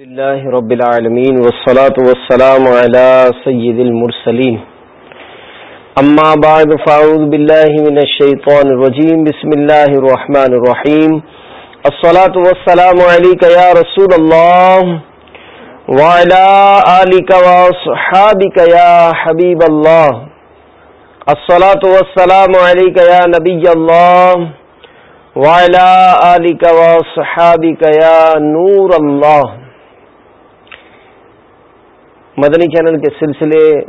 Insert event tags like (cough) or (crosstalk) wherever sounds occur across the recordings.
لله رب العالمين والصلاة والسلام على سيد المرسلين أما بعد فأعوذ بالله من الشيطان الرجيم بسم الله الرحمن الرحيم الصلاة والسلام عليك يا رسول الله وعلى آلك وصحابك يا حبيب الله الصلاة والسلام عليك يا نبي الله وعلى آلك وصحابك يا نور الله مدنی چینل کے سلسلے،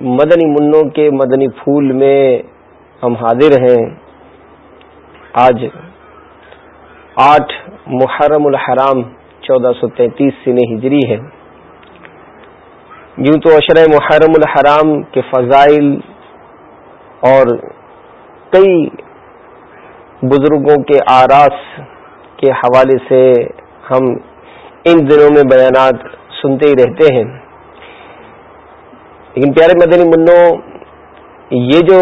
مدنی منوں کے مدنی پھول میں ہم حاضر ہیں۔ آج آٹھ محرم الحرام، چودہ سو تینتیس سن ہجری ہے۔ یوں تو عشر محرم الحرام کے فضائل اور کئی بزرگوں کے آراس کے حوالے سے ہم ان دنوں میں بیانات سنتے ہی رہتے ہیں۔ لیکن پیارے مدنی منو یہ جو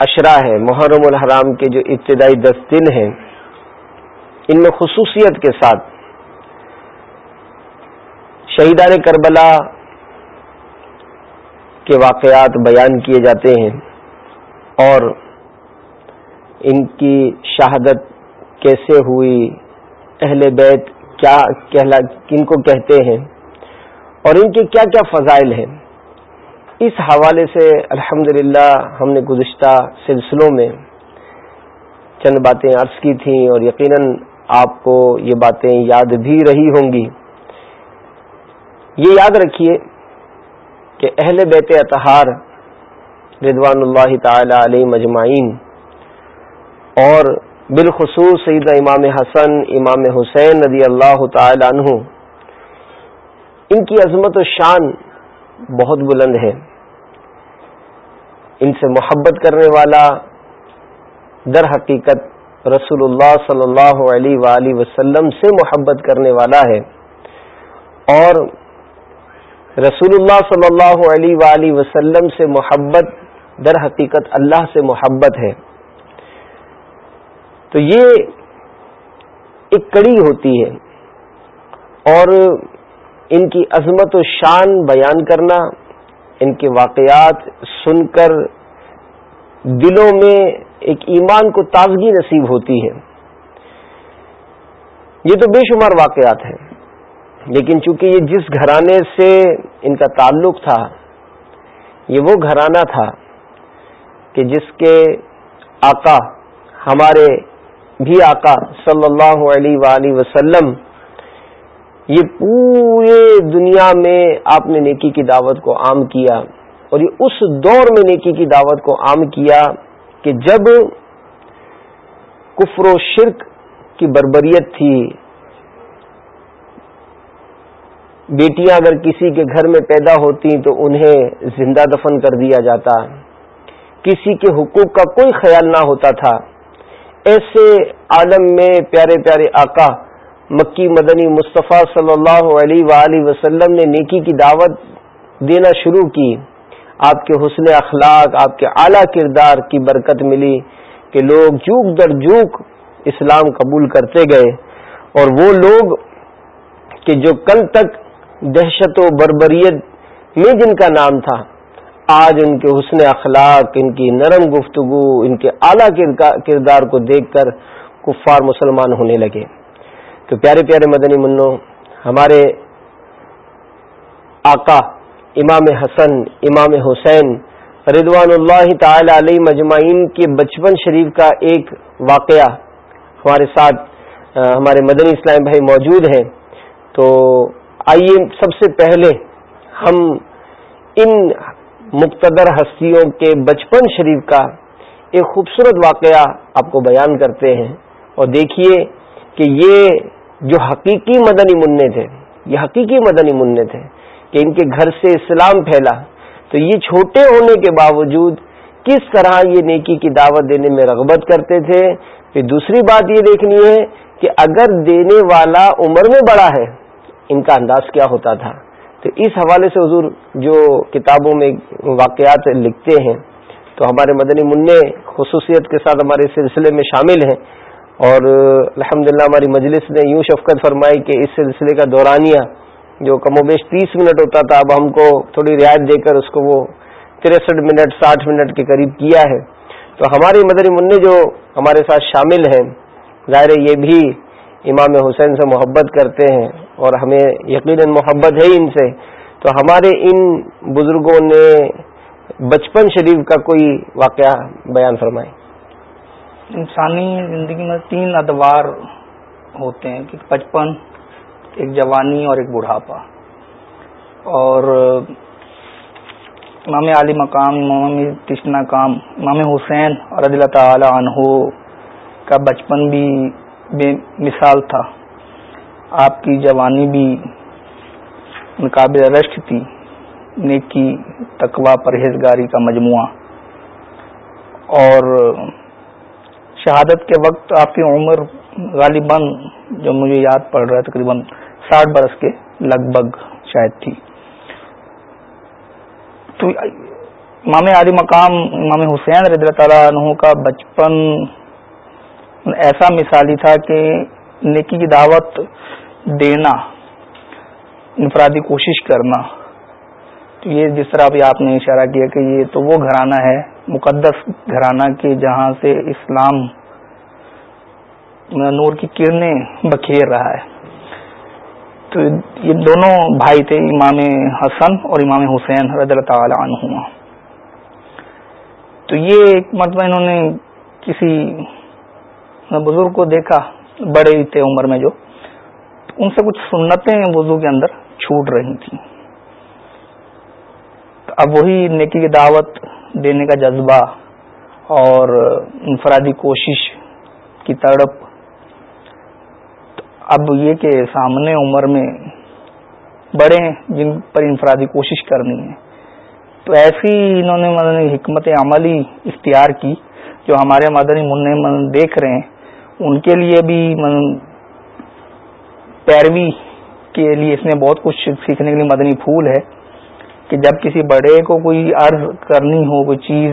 اشرا ہے، محرم الحرام کے جو ابتدائی دس دن ہیں، ان میں خصوصیت کے ساتھ شہیدان کربلا کے واقعات بیان کیے جاتے ہیں اور ان کی شہادت کیسے ہوئی، اہل بیت کیا کہلا، کن کو کہتے ہیں اور ان کے کیا کیا فضائل ہیں۔ اس حوالے سے الحمد ہم نے گزشتہ سلسلوں میں چند باتیں عرض کی تھیں اور یقیناً آپ کو یہ باتیں یاد بھی رہی ہوں گی۔ یہ یاد رکھیے کہ اہل بیت اتہار رضوان اللہ تعالی علیہ مجمعین اور بالخصوص سید امام حسن، امام حسین رضی اللہ تعالی عنہ۔ ان کی عظمت و شان بہت بلند ہے۔ ان سے محبت کرنے والا در حقیقت رسول اللہ صلی اللہ علیہ وآلہ وسلم سے محبت کرنے والا ہے۔ اور رسول اللہ صلی اللہ علیہ وآلہ وسلم سے محبت در حقیقت اللہ سے محبت ہے۔ تو یہ ایک کڑی ہوتی ہے اور ان کی عظمت و شان بیان کرنا، ان کے واقعات سن کر دلوں میں ایک ایمان کو تازگی نصیب ہوتی ہے۔ یہ تو بے شمار واقعات ہیں، لیکن چونکہ یہ جس گھرانے سے ان کا تعلق تھا، یہ وہ گھرانہ تھا کہ جس کے آقا ہمارے بھی آقا صلی اللہ علیہ وآلہ وسلم، یہ پورے دنیا میں آپ نے نیکی کی دعوت کو عام کیا اور یہ اس دور میں نیکی کی دعوت کو عام کیا کہ جب کفر و شرک کی بربریت تھی، بیٹیاں اگر کسی کے گھر میں پیدا ہوتی تو انہیں زندہ دفن کر دیا جاتا، کسی کے حقوق کا کوئی خیال نہ ہوتا تھا۔ ایسے عالم میں پیارے پیارے آقا مکی مدنی مصطفیٰ صلی اللہ علیہ وآلہ وسلم نے نیکی کی دعوت دینا شروع کی۔ آپ کے حسن اخلاق، آپ کے اعلی کردار کی برکت ملی کہ لوگ جوک در جوک اسلام قبول کرتے گئے اور وہ لوگ کہ جو کل تک دہشت و بربریت میں جن کا نام تھا آج ان کے حسن اخلاق، ان کی نرم گفتگو، ان کے اعلیٰ کردار کو دیکھ کر کفار مسلمان ہونے لگے۔ تو پیارے پیارے مدنی منو، ہمارے آقا امام حسن، امام حسین ردوان اللہ تعالی علیہ مجمعین کے بچپن شریف کا ایک واقعہ ہمارے ساتھ ہمارے مدنی اسلام بھائی موجود ہیں۔ تو آئیے سب سے پہلے ہم ان مقتدر ہستیوں کے بچپن شریف کا ایک خوبصورت واقعہ آپ کو بیان کرتے ہیں۔ اور دیکھیے کہ یہ جو حقیقی مدنی منع تھے، یہ حقیقی مدنی منع تھے کہ ان کے گھر سے اسلام پھیلا، تو یہ چھوٹے ہونے کے باوجود کس طرح یہ نیکی کی دعوت دینے میں رغبت کرتے تھے؟ پھر دوسری بات یہ دیکھنی ہے کہ اگر دینے والا عمر میں بڑا ہے، ان کا انداز کیا ہوتا تھا؟ تو اس حوالے سے حضور جو کتابوں میں واقعات لکھتے ہیں، تو ہمارے مدنی منع خصوصیت کے ساتھ ہمارے سلسلے میں شامل ہیں۔ اور الحمد ہماری مجلس نے یوں شفقت فرمائی کہ اس سلسلے کا دورانیہ جو کم و بیش تیس منٹ ہوتا تھا، اب ہم کو تھوڑی رعایت دے کر اس کو وہ تریسٹھ منٹ، ساٹھ منٹ کے قریب کیا ہے۔ تو ہمارے مدری منع جو ہمارے ساتھ شامل ہیں، ظاہر یہ بھی امام حسین سے محبت کرتے ہیں۔ اور ہمیں یقیناً محبت ہے ان سے۔ تو ہمارے ان بزرگوں نے بچپن شریف کا کوئی واقعہ بیان فرمائے۔ انسانی زندگی میں تین ادوار ہوتے ہیں کہ بچپن، ایک جوانی اور ایک بڑھاپا۔ اور امام علی مقام، امام کشنا کام، امام حسین اور رضی اللہ تعالی عنہ کا بچپن بھی بے مثال تھا۔ آپ کی جوانی بھی قابل رشک تھی، نیکی تقوا پرہیزگاری کا مجموعہ۔ اور شہادت کے وقت آپ کی عمر غالباً جو مجھے یاد پڑ رہا ہے، تقریباً ساٹھ برس کے لگ بھگ شاید تھی۔ تو امام علی مقام، امام حسین رضی اللہ تعالیٰ عنہ کا بچپن ایسا مثالی تھا کہ نیکی کی دعوت دینا، انفرادی کوشش کرنا۔ تو یہ جس طرح بھی آپ نے اشارہ کیا کہ یہ تو وہ گھرانہ ہے، مقدس گھرانہ کے جہاں سے اسلام نور کی کرنیں بکھیر رہا ہے۔ تو یہ دونوں بھائی تھے، امام حسن اور امام حسین رضی اللہ تعالی عنہما۔ تو یہ ایک مرتبہ انہوں نے کسی بزرگ کو دیکھا۔ بڑے ہی تھے عمر میں جو، ان سے کچھ سنتیں وضو کے اندر چھوٹ رہی تھیں۔ اب وہی نیکی کی دعوت دینے کا جذبہ اور انفرادی کوشش کی تڑپ۔ اب یہ کہ سامنے عمر میں بڑے ہیں، جن پر انفرادی کوشش کرنی ہے۔ تو ایسی انہوں نے مدنی حکمت عملی اختیار کی جو ہمارے مدنی من دیکھ رہے ہیں۔ ان کے لیے بھی پیروی کے لیے اس میں بہت کچھ سیکھنے کے لیے مدنی پھول ہے کہ جب کسی بڑے کو کوئی عرض کرنی ہو، کوئی چیز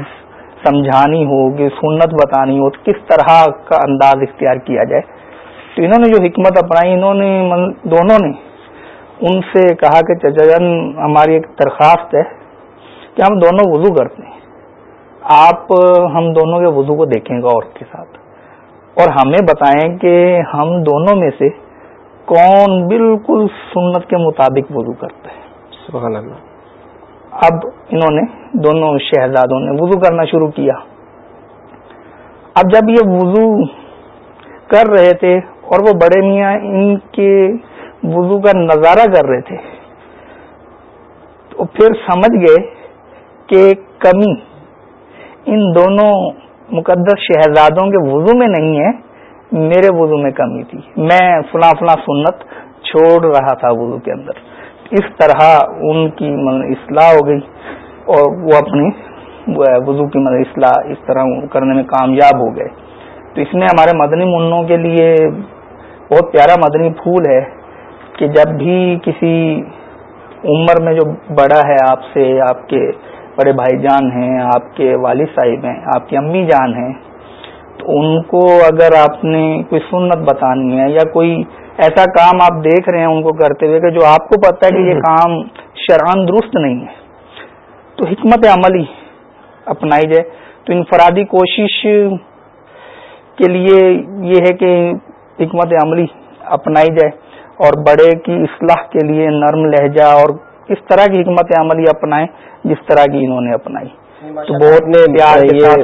سمجھانی ہو کہ سنت بتانی ہو، تو کس طرح کا انداز اختیار کیا جائے؟ تو انہوں نے جو حکمت اپنائی، انہوں نے دونوں نے ان سے کہا کہ چچا جن ہماری ایک درخواست ہے کہ ہم دونوں وضو کرتے ہیں۔ آپ ہم دونوں کے وضو کو دیکھیں گا اور کے ساتھ۔ اور ہمیں بتائیں کہ ہم دونوں میں سے کون بالکل سنت کے مطابق وضو کرتا ہے۔ سبحان اللہ۔ اب انہوں نے دونوں شہزادوں نے وضو کرنا شروع کیا۔ اب جب یہ وضو کر رہے تھے اور وہ بڑے میاں ان کے وضو کا نظارہ کر رہے تھے تو پھر سمجھ گئے کہ کمی ان دونوں مقدس شہزادوں کے وضو میں نہیں ہے، میرے وضو میں کمی تھی۔ میں فلاں فلاں سنت چھوڑ رہا تھا وضو کے اندر۔ اس طرح ان کی اصلاح ہو گئی اور وہ اپنی وضو کی اصلاح اس طرح کرنے میں کامیاب ہو گئے۔ تو اس میں ہمارے مدنی منوں کے لیے بہت پیارا مدنی پھول ہے کہ جب بھی کسی عمر میں جو بڑا ہے آپ سے، آپ کے بڑے بھائی جان ہیں آپ کے والد صاحب ہیں آپ کی امی جان ہیں۔ تو ان کو اگر آپ نے کوئی سنت بتانی ہے یا کوئی ایسا کام آپ دیکھ رہے ہیں ان کو کرتے ہوئے کہ جو آپ کو پتا ہے کہ یہ کام شران درست نہیں ہے تو حکمت عملی اپنائی جائے۔ تو انفرادی کوشش کے لیے یہ ہے کہ حکمت عملی اپنائی جائے اور بڑے کی اصلاح کے لیے نرم لہجہ اور اس طرح کی حکمت عملی اپنائیں جس طرح کی انہوں نے اپنائی۔ تو بہت پیار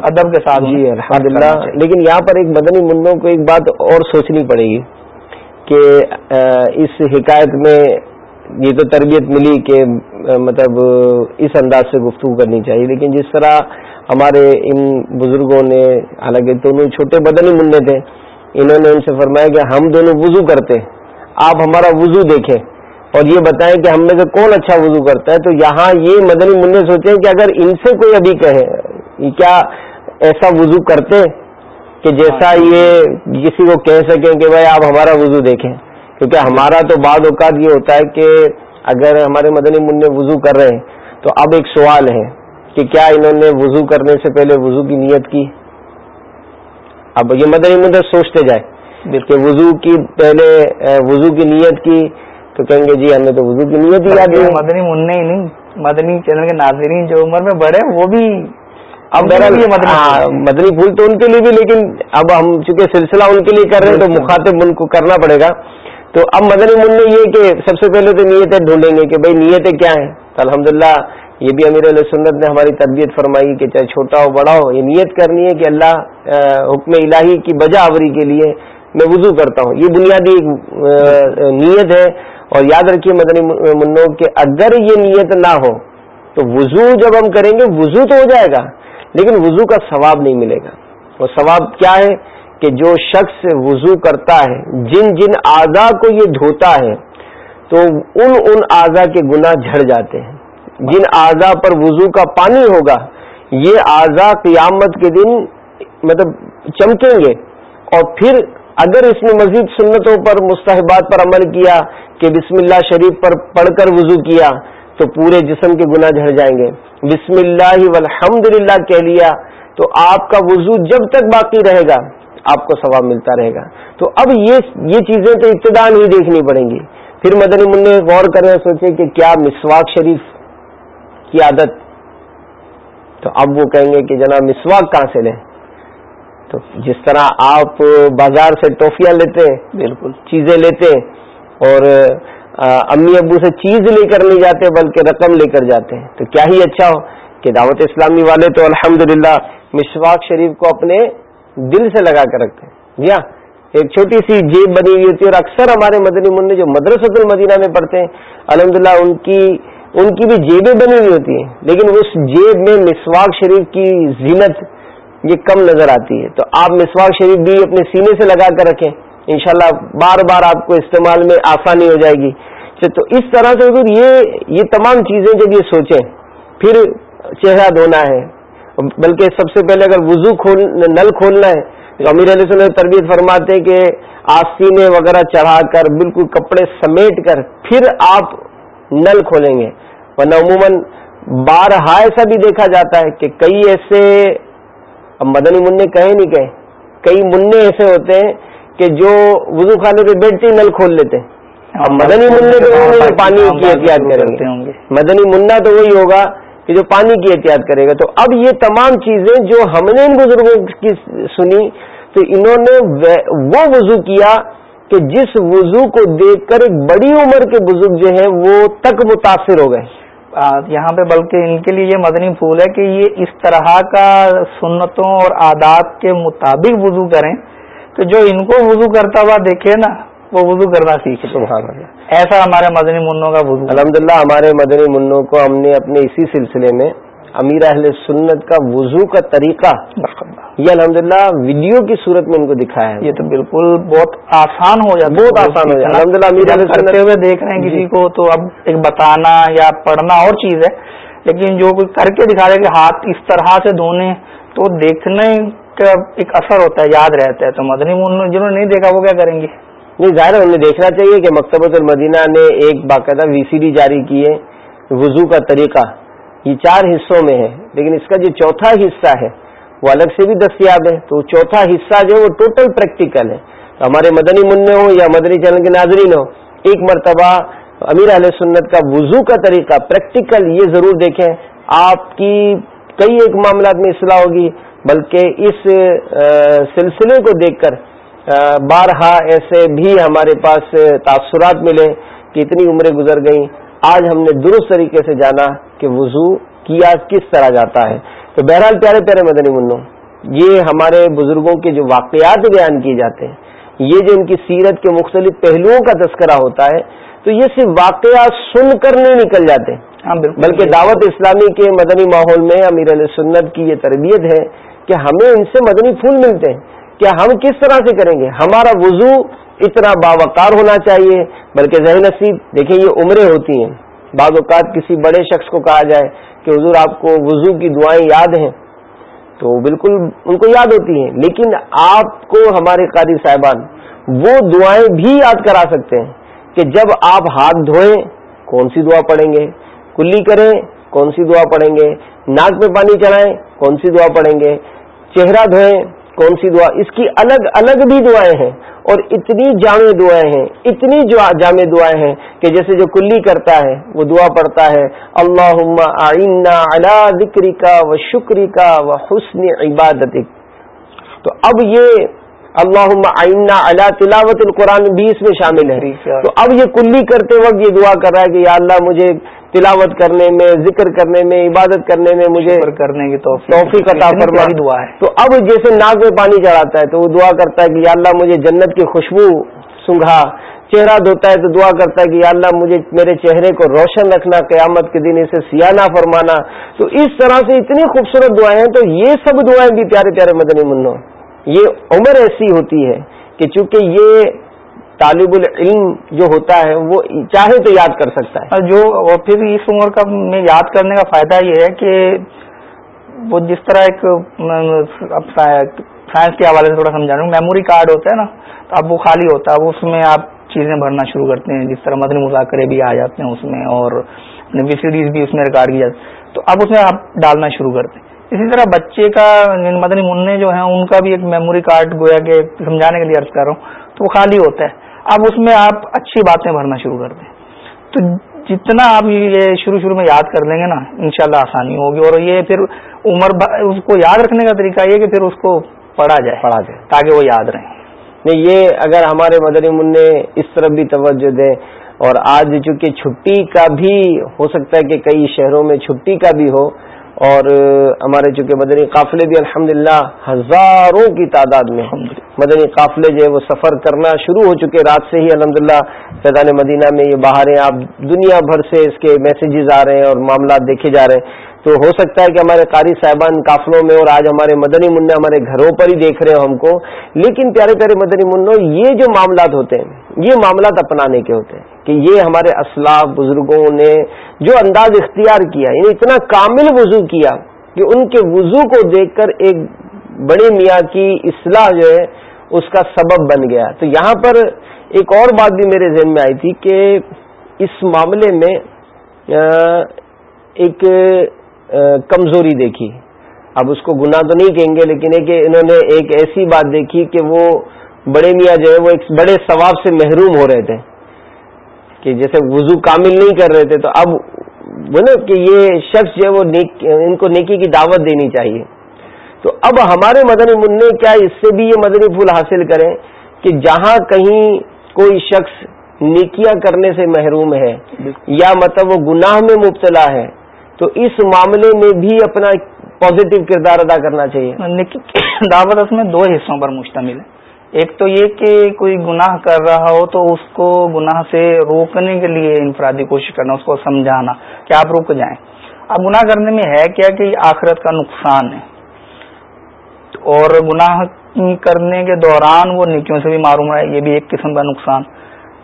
ادب کے ساتھ جی الحمد للہ لیکن یہاں پر ایک مدنی منوں کو ایک بات اور سوچنی پڑے گی کہ اس حکایت میں یہ تو تربیت ملی کہ مطلب اس انداز سے گفتگو کرنی چاہیے۔ لیکن جس طرح ہمارے ان بزرگوں نے حالانکہ دونوں چھوٹے بدن ہی مننے تھے انہوں نے ان سے فرمایا کہ ہم دونوں وضو کرتے آپ ہمارا وضو دیکھیں۔ اور یہ بتائیں کہ ہم میں سے کون اچھا وضو کرتا ہے؟ تو یہاں یہ مدنی منع سوچیں کہ اگر ان سے کوئی ابھی کہے کیا ایسا وضو کرتے کہ جیسا ہاں۔ یہ کسی کو کہہ سکیں کہ بھائی آپ ہمارا وضو دیکھیں۔ کیونکہ ہمارا تو بعد اوقات یہ ہوتا ہے کہ اگر ہمارے مدنی منع وضو کر رہے ہیں تو اب ایک سوال ہے کہ کیا انہوں نے وضو کرنے سے پہلے وضو کی نیت کی؟ اب یہ مدنی منع سوچتے جائے کہ وضو کی پہلے وضو کی نیت کی تو کہیں گے جی ہمیں تو وضو کی نیت ہی یاد مدنی منہ ہی نہیں مدنی چینل کے ناظرین جو عمر میں بڑے وہ بھی اب ہاں، مدنی پھول تو ان کے لیے بھی لیکن اب ہم چونکہ سلسلہ ان کے لیے کر رہے ہیں تو مخاطب ان کو کرنا پڑے گا۔ تو اب مدنی من میں یہ کہ سب سے پہلے تو نیتیں ڈھونڈیں گے کہ بھائی نیتیں کیا ہیں؟ تو الحمد یہ بھی امیر علیہ سنت نے ہماری تربیت فرمائی کہ چاہے چھوٹا ہو بڑا ہو یہ نیت کرنی ہے کہ اللہ حکم الہی کی بجا آوری کے لیے میں وضو کرتا ہوں۔ یہ بنیادی نیت ہے۔ اور یاد رکھیے مدنی منوں کہ اگر یہ نیت نہ ہو، تو وضو جب ہم کریں گے، وضو تو ہو جائے گا، لیکن وضو کا ثواب نہیں ملے گا۔ وہ ثواب کیا ہے کہ جو شخص وضو کرتا ہے، جن جن اعضا کو یہ دھوتا ہے، تو ان ان اعضا کے گنا جھڑ جاتے ہیں۔ جن اعضا پر وضو کا پانی ہوگا، یہ اعضا قیامت کے دن مطلب چمکیں گے۔ اور پھر اگر اس نے مزید سنتوں پر، مستحبات پر عمل کیا کہ بسم اللہ شریف پر پڑھ کر وضو کیا تو پورے جسم کے گناہ جھڑ جائیں گے۔ بسم اللہ والحمد للہ کہہ لیا تو آپ کا وضو جب تک باقی رہے گا آپ کو ثواب ملتا رہے گا۔ تو اب یہ یہ چیزیں تو ابتدا ہی دیکھنی پڑیں گی۔ پھر مدنی من غور کریں سوچے کہ کیا مسواک شریف کی عادت؟ تو اب وہ کہیں گے کہ جناب مسواک کہاں سے لیں؟ تو جس طرح آپ بازار سے ٹوفیاں لیتے ہیں بالکل۔ چیزیں لیتے ہیں اور امی ابو سے چیز لے کر نہیں جاتے بلکہ رقم لے کر جاتے ہیں۔ تو کیا ہی اچھا ہو کہ دعوت اسلامی والے تو الحمد للہ مسواق شریف کو اپنے دل سے لگا کر رکھتے ہیں۔ جی ہاں ایک چھوٹی سی جیب بنی ہوئی ہوتی ہے اور اکثر ہمارے مدنی منع جو مدرسۃ المدینہ میں پڑھتے ہیں الحمد للہ ان کی ان کی بھی جیبیں بنی ہوئی ہوتی ہیں۔ لیکن اس جیب میں مسواق شریف کی زینت یہ کم نظر آتی ہے۔ تو آپ مسواق شریف بھی اپنے سینے سے لگا کر رکھیں۔ انشاءاللہ بار بار آپ کو استعمال میں آسانی ہو جائے گی۔ تو اس طرح سے حضور یہ یہ تمام چیزیں جب یہ سوچیں، پھر چہرہ دھونا ہے۔ بلکہ سب سے پہلے اگر وضو کھول نل کھولنا ہے، تو امیر علیہ وسلم تربیت فرماتے ہیں کہ آستینے وغیرہ چڑھا کر، بالکل کپڑے سمیٹ کر، پھر آپ نل کھولیں گے۔ ورنہ عموماً بارہا ایسا بھی دیکھا جاتا ہے کہ کئی ایسے اب مدنی منع کہیں نہیں کہیں، کئی منع ایسے ہوتے ہیں کہ جو وضو خانے پہ بیٹھتے نل کھول لیتے۔ اب مدنی منع تو پانی کی احتیاط کریں گے۔ مدنی منا تو وہی ہوگا کہ جو پانی کی احتیاط کرے گا۔ تو اب یہ تمام چیزیں جو ہم نے ان بزرگوں کی سنی تو انہوں نے وہ وضو کیا کہ جس وضو کو دیکھ کر ایک بڑی عمر کے بزرگ جو ہیں وہ تک متاثر ہو گئے۔ یہاں پہ بلکہ ان کے لیے یہ مدنی پھول ہے کہ یہ اس طرح کا سنتوں اور عادات کے مطابق وضو کریں تو جو ان کو وضو کرتا ہوا دیکھے نا وہ وضو کرنا سیکھے۔ سبحان اللہ ایسا ہمارے مدنی منوں کا وضو۔ الحمد ہمارے مدنی منوں کو ہم نے اپنے اسی سلسلے میں امیر اہل سنت کا وضو کا طریقہ یہ الحمد ویڈیو کی صورت میں ان کو دکھایا ہے۔ یہ تو بالکل بہت آسان ہو جاتا بہت آسان ہو جاتا الحمد للہ امیر کرتے ہوئے دیکھ رہے ہیں کسی جی۔ کو تو اب ایک بتانا یا پڑھنا اور چیز ہے لیکن جو کوئی کر کے دکھا رہے کہ ہاتھ اس طرح سے دھونے تو دیکھنے کا ایک اثر ہوتا ہے، یاد رہتا ہے۔ تو مدنی جنہوں نے نہیں دیکھا، وہ کیا کریں گے؟ نہیں، ظاہر ہے انہیں دیکھنا چاہیے کہ مکتبۃ المدینہ نے ایک باقاعدہ وی سی ڈی جاری کی ہے وضو کا طریقہ۔ یہ چار حصوں میں ہے، لیکن اس کا جو چوتھا حصہ ہے، وہ الگ سے بھی دستیاب ہے۔ تو چوتھا حصہ جو ہے، وہ ٹوٹل پریکٹیکل ہے۔ تو ہمارے مدنی منع ہو یا مدنی چینل کے ناظرین ہو، ایک مرتبہ امیر علیہ سنت کا وضو کا طریقہ پریکٹیکل یہ ضرور دیکھیں۔ آپ کی کئی ایک معاملات میں اصلاح ہوگی۔ بلکہ اس سلسلے کو دیکھ کر بارہا ایسے بھی ہمارے پاس تاثرات ملے کہ اتنی عمریں گزر گئیں۔ آج ہم نے درست طریقے سے جانا کہ وضو کیا کس طرح جاتا ہے۔ تو بہرحال پیارے پیارے مدنی منو یہ ہمارے بزرگوں کے جو واقعات بیان کیے جاتے ہیں یہ جو ان کی سیرت کے مختلف پہلوؤں کا تذکرہ ہوتا ہے تو یہ صرف واقعات سن کر نہیں نکل جاتے۔ ہاں، بلکہ دعوت اسلامی کے مدنی ماحول میں امیر علیہ سنت کی یہ تربیت ہے کہ ہمیں ان سے مدنی پھول ملتے ہیں۔ کہ ہم کس طرح سے کریں گے؟ ہمارا وضو اتنا باوقار ہونا چاہیے، بلکہ ذہن نصیب، دیکھیں یہ عمریں ہوتی ہیں۔ بعض اوقات کسی بڑے شخص کو کہا جائے کہ حضور، آپ کو وضو کی دعائیں یاد ہیں، تو بالکل ان کو یاد ہوتی ہیں۔ لیکن آپ کو ہمارے قاری صاحبان وہ دعائیں بھی یاد کرا سکتے ہیں کہ جب آپ ہاتھ دھوئیں، کون سی دعا پڑھیں گے؟ کلی کریں، کون سی دعا پڑھیں گے؟ ناک میں پانی چڑھائیں، کون سی دعا پڑھیں گے؟ چہرہ دھوئیں کون سی دعا؟ اس کی الگ الگ بھی دعائیں ہیں اور اتنی جامع دعائیں ہیں اتنی جامع دعائیں ہیں کہ جیسے جو کلی کرتا ہے وہ دعا پڑھتا ہے اللہ آئینہ اللہ ذکری کا و شکری کا و حسن عبادت تو اب یہ اللہ آئینہ اللہ تلاوت القرآن بھی اس میں شامل ہے۔ تو اب یہ کلی کرتے وقت یہ دعا کر رہا ہے کہ یا اللہ مجھے تلاوت کرنے میں ذکر کرنے میں عبادت کرنے میں مجھے کرنے کی توفیق عطا فرما۔ دعا ہے۔ تو اب جیسے ناک میں پانی چڑھاتا ہے تو وہ دعا کرتا ہے کہ یا اللہ مجھے جنت کی خوشبو سنگھا۔ چہرہ دھوتا ہے تو دعا کرتا ہے کہ یا اللہ مجھے میرے چہرے کو روشن رکھنا قیامت کے دن اسے سیاح فرمانا۔ تو اس طرح سے اتنی خوبصورت دعائیں ہیں تو یہ سب دعائیں بھی پیارے پیارے مدنی منو یہ عمر ایسی ہوتی ہے کہ چونکہ یہ طالب العلم جو ہوتا ہے، وہ چاہے تو یاد کر سکتا ہے۔ جو پھر اس عمر کا میں یاد کرنے کا فائدہ یہ ہے کہ وہ جس طرح ایک سائنس کے حوالے سے تھوڑا سمجھا رہا ہوں میموری کارڈ ہوتا ہے نا، تو اب وہ خالی ہوتا ہے اس میں آپ چیزیں بھرنا شروع کرتے ہیں، جس طرح مدنی مذاکرے بھی آ جاتے ہیں اس میں اور وی سی ڈیز بھی اس میں ریکارڈ کی جاتی تو اب اس میں آپ ڈالنا شروع کرتے ہیں۔ اسی طرح بچے کا یعنی مدنی منع جو ہیں، ان کا بھی ایک میموری کارڈ گویا کہ سمجھانے کے لیے عرض کر رہا ہوں۔ تو وہ خالی ہوتا ہے۔ اب اس میں آپ اچھی باتیں بھرنا شروع کر دیں۔ تو جتنا آپ یہ شروع شروع میں یاد کر لیں گے نا انشاءاللہ آسانی ہوگی۔ اور یہ پھر عمر اس کو یاد رکھنے کا طریقہ یہ کہ پھر اس کو پڑھا جائے پڑھا جائے۔ تاکہ وہ یاد رہیں۔ نہیں یہ اگر ہمارے مدنی منع اس طرف بھی توجہ دیں اور آج چونکہ چھٹی کا بھی ہو سکتا ہے کہ کئی شہروں میں چھٹی کا بھی ہو اور ہمارے چونکہ مدنی قافلے بھی الحمدللہ ہزاروں کی تعداد میں مدنی قافلے جو ہے وہ سفر کرنا شروع ہو چکے رات سے ہی الحمدللہ فیضان مدینہ میں یہ باہر ہیں۔ آپ دنیا بھر سے اس کے میسیجز آ رہے ہیں اور معاملات دیکھے جا رہے ہیں۔ تو ہو سکتا ہے کہ ہمارے قاری صاحبان قافلوں میں اور آج ہمارے مدنی منع ہمارے گھروں پر ہی دیکھ رہے ہوں ہم کو۔ لیکن پیارے پیارے مدنی منوں یہ جو معاملات ہوتے ہیں یہ معاملات اپنانے کے ہوتے ہیں کہ یہ ہمارے اسلاف بزرگوں نے جو انداز اختیار کیا یعنی اتنا کامل وضو کیا کہ ان کے وضو کو دیکھ کر ایک بڑے میاں کی اصلاح جو ہے اس کا سبب بن گیا۔ تو یہاں پر ایک اور بات بھی میرے ذہن میں آئی تھی کہ اس معاملے میں ایک کمزوری دیکھی۔ اب اس کو گناہ تو نہیں کہیں گے، لیکن ایک، انہوں نے ایک ایسی بات دیکھی کہ وہ بڑے میاں جو ہے وہ ایک بڑے ثواب سے محروم ہو رہے تھے کہ جیسے وضو کامل نہیں کر رہے تھے تو اب نا کہ یہ شخص جو ہے وہ ان کو نیکی کی دعوت دینی چاہیے۔ تو اب ہمارے مدنی منع کیا اس سے بھی یہ مدنی پھول حاصل کریں کہ جہاں کہیں کوئی شخص نیکیاں کرنے سے محروم ہے یا مطلب وہ گناہ میں مبتلا ہے تو اس معاملے میں بھی اپنا پازیٹو کردار ادا کرنا چاہیے۔ دعوت اس میں دو حصوں پر مشتمل ہے۔ ایک تو یہ کہ کوئی گناہ کر رہا ہو تو اس کو گناہ سے روکنے کے لیے انفرادی کوشش کرنا، اس کو سمجھانا کہ آپ رک جائیں۔ اب گناہ کرنے میں ہے کیا کہ آخرت کا نقصان ہے؟ اور گناہ کرنے کے دوران وہ نیکیوں سے بھی معروم ہے، یہ بھی ایک قسم کا نقصان۔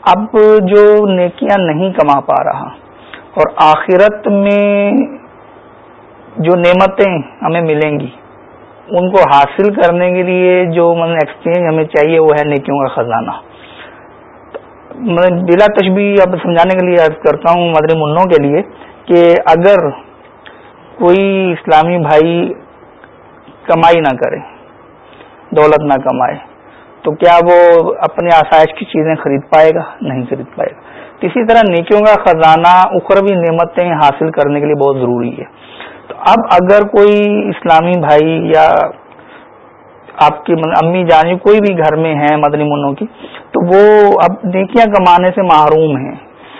اب جو نیکیاں نہیں کما پا رہا اور آخرت میں جو نعمتیں ہمیں ملیں گی ان کو حاصل کرنے کے لیے جو مطلب ایکسچینج ہمیں چاہیے وہ ہے نیکیوں کا خزانہ۔ بلا تشبیہ اب سمجھانے کے لیے عرض کرتا ہوں مدر منوں کے لیے کہ اگر کوئی اسلامی بھائی کمائی نہ کرے، دولت نہ کمائے، تو کیا وہ اپنے آسائش کی چیزیں خرید پائے گا؟ نہیں خرید پائے گا۔ اسی طرح نیکیوں کا خزانہ، اخروی نعمتیں حاصل کرنے کے لیے بہت ضروری ہے۔ تو اب اگر کوئی اسلامی بھائی یا آپ کی امی جانی کوئی بھی گھر میں ہے مدنی منوں کی، تو وہ اب نیکیاں کمانے سے محروم ہیں،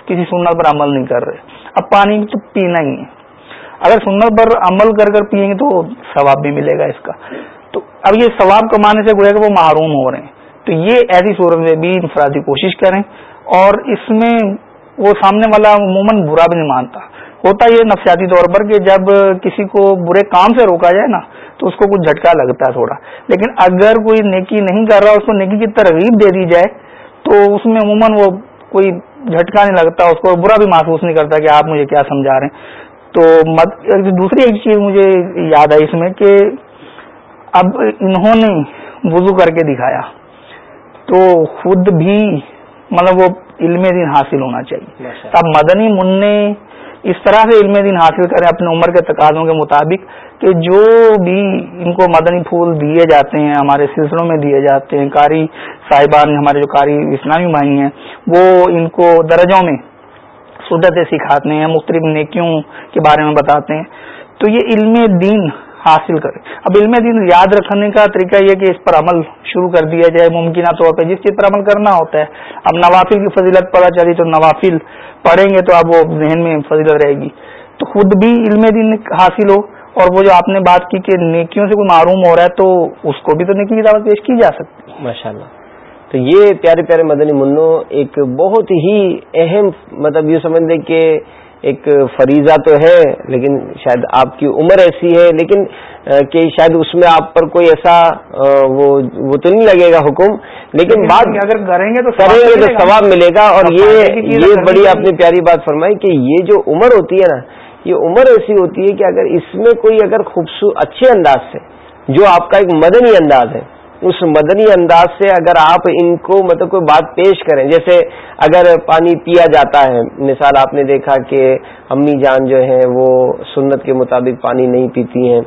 کسی سنت پر عمل نہیں کر رہے۔ اب پانی تو پینا ہی ہے۔ اگر سنت پر عمل کر کر پیئیں گے تو ثواب بھی ملے گا اس کا۔ تو اب یہ ثواب کمانے سے گویا کہ وہ محروم ہو رہے ہیں۔ تو یہ ایسی صورت میں بھی انفرادی کوشش کریں اور اس میں وہ سامنے والا عموماً برا بھی نہیں مانتا۔ ہوتا یہ نفسیاتی طور پر کہ جب کسی کو برے کام سے روکا جائے نا تو اس کو کچھ جھٹکا لگتا ہے تھوڑا۔ لیکن اگر کوئی نیکی نہیں کر رہا اس کو نیکی کی ترغیب دے دی جائے تو اس میں عموماً وہ کوئی جھٹکا نہیں لگتا اس کو برا بھی محسوس نہیں کرتا کہ آپ مجھے کیا سمجھا رہے ہیں۔ تو دوسری ایک چیز مجھے یاد آئی اس میں کہ اب انہوں نے وضو کر کے دکھایا۔ تو خود بھی مطلب وہ علم دین حاصل ہونا چاہیے۔ اب مدنی منع اس طرح سے علم دین حاصل کریں اپنے عمر کے تقاضوں کے مطابق کہ جو بھی ان کو مدنی پھول دیے جاتے ہیں، ہمارے سلسلوں میں دیے جاتے ہیں، قاری صاحبان ہمارے جو قاری اسلامی بھائی ہیں، وہ ان کو درجوں میں سدتیں سکھاتے ہیں، مختلف نیکیوں کے بارے میں بتاتے ہیں۔ تو یہ علم دین حاصل کرے۔ اب علم دین یاد رکھنے کا طریقہ یہ کہ اس پر عمل شروع کر دیا جائے، ممکنہ طور پہ جس چیز پر عمل کرنا ہوتا ہے۔ اب نوافل کی فضیلت پتہ چلی تو نوافل پڑھیں گے تو اب وہ ذہن میں فضیلت رہے گی۔ تو خود بھی علم دین حاصل ہو اور وہ جو آپ نے بات کی کہ نیکیوں سے کوئی معروم ہو رہا ہے تو اس کو بھی تو نیکی کی دعوت پیش کی جا سکتی ماشاء اللہ تو یہ پیارے پیارے مدنی منو ایک بہت ہی اہم مطلب یہ سمجھ دیں کہ ایک فریضہ تو ہے لیکن شاید آپ کی عمر ایسی ہے لیکن کہ شاید اس میں آپ پر کوئی ایسا وہ وہ تو نہیں لگے گا حکم لیکن بات اگر کریں گے تو کریں گے تو ثواب ملے گا اور یہ یہ بڑی آپ نے پیاری بات فرمائی کہ یہ جو عمر ہوتی ہے نا یہ عمر ایسی ہوتی ہے کہ اگر اس میں کوئی اگر خوبصورت اچھے انداز سے جو آپ کا ایک مدنی انداز ہے اس مدنی انداز سے اگر آپ ان کو مطلب کوئی بات پیش کریں، جیسے اگر پانی پیا جاتا ہے، مثال آپ نے دیکھا کہ امی جان جو ہیں، وہ سنت کے مطابق پانی نہیں پیتی ہیں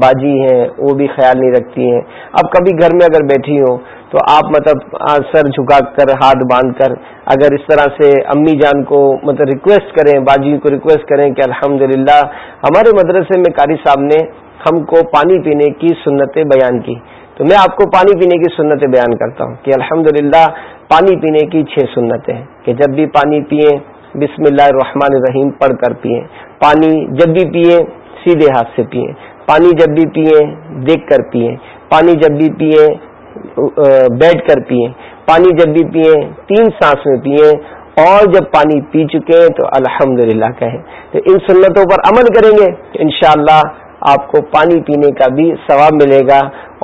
باجی ہیں، وہ بھی خیال نہیں رکھتی ہیں۔ اب کبھی گھر میں اگر بیٹھی ہوں، تو آپ مطلب سر جھکا کر، ہاتھ باندھ کر، اگر اس طرح سے امی جان کو مطلب ریکویسٹ کریں، باجی کو ریکویسٹ کریں کہ الحمدللہ، ہمارے مدرسے میں قاری صاحب نے ہم کو پانی پینے کی سنتیں بیان کی۔ تو میں آپ کو پانی پینے کی سنتیں بیان کرتا ہوں کہ الحمد پانی پینے کی چھ سنتیں ہیں کہ جب بھی پانی پیئیں، بسم اللہ الرحمن الرحیم پڑھ کر پیئیں، پانی جب بھی پیئیں، سیدھے ہاتھ سے پیئیں، پانی جب بھی پیئیں، دیکھ کر پیئیں، پانی جب بھی پیئیں بیٹھ کر پیئیں، پانی جب بھی پیئیں، تین سانس میں پیئیں اور جب پانی پی چکے تو الحمد للہ کہیں۔ تو ان سنتوں پر عمل کریں گے، انشاءاللہ آپ کو پانی پینے کا بھی ثواب ملے گا۔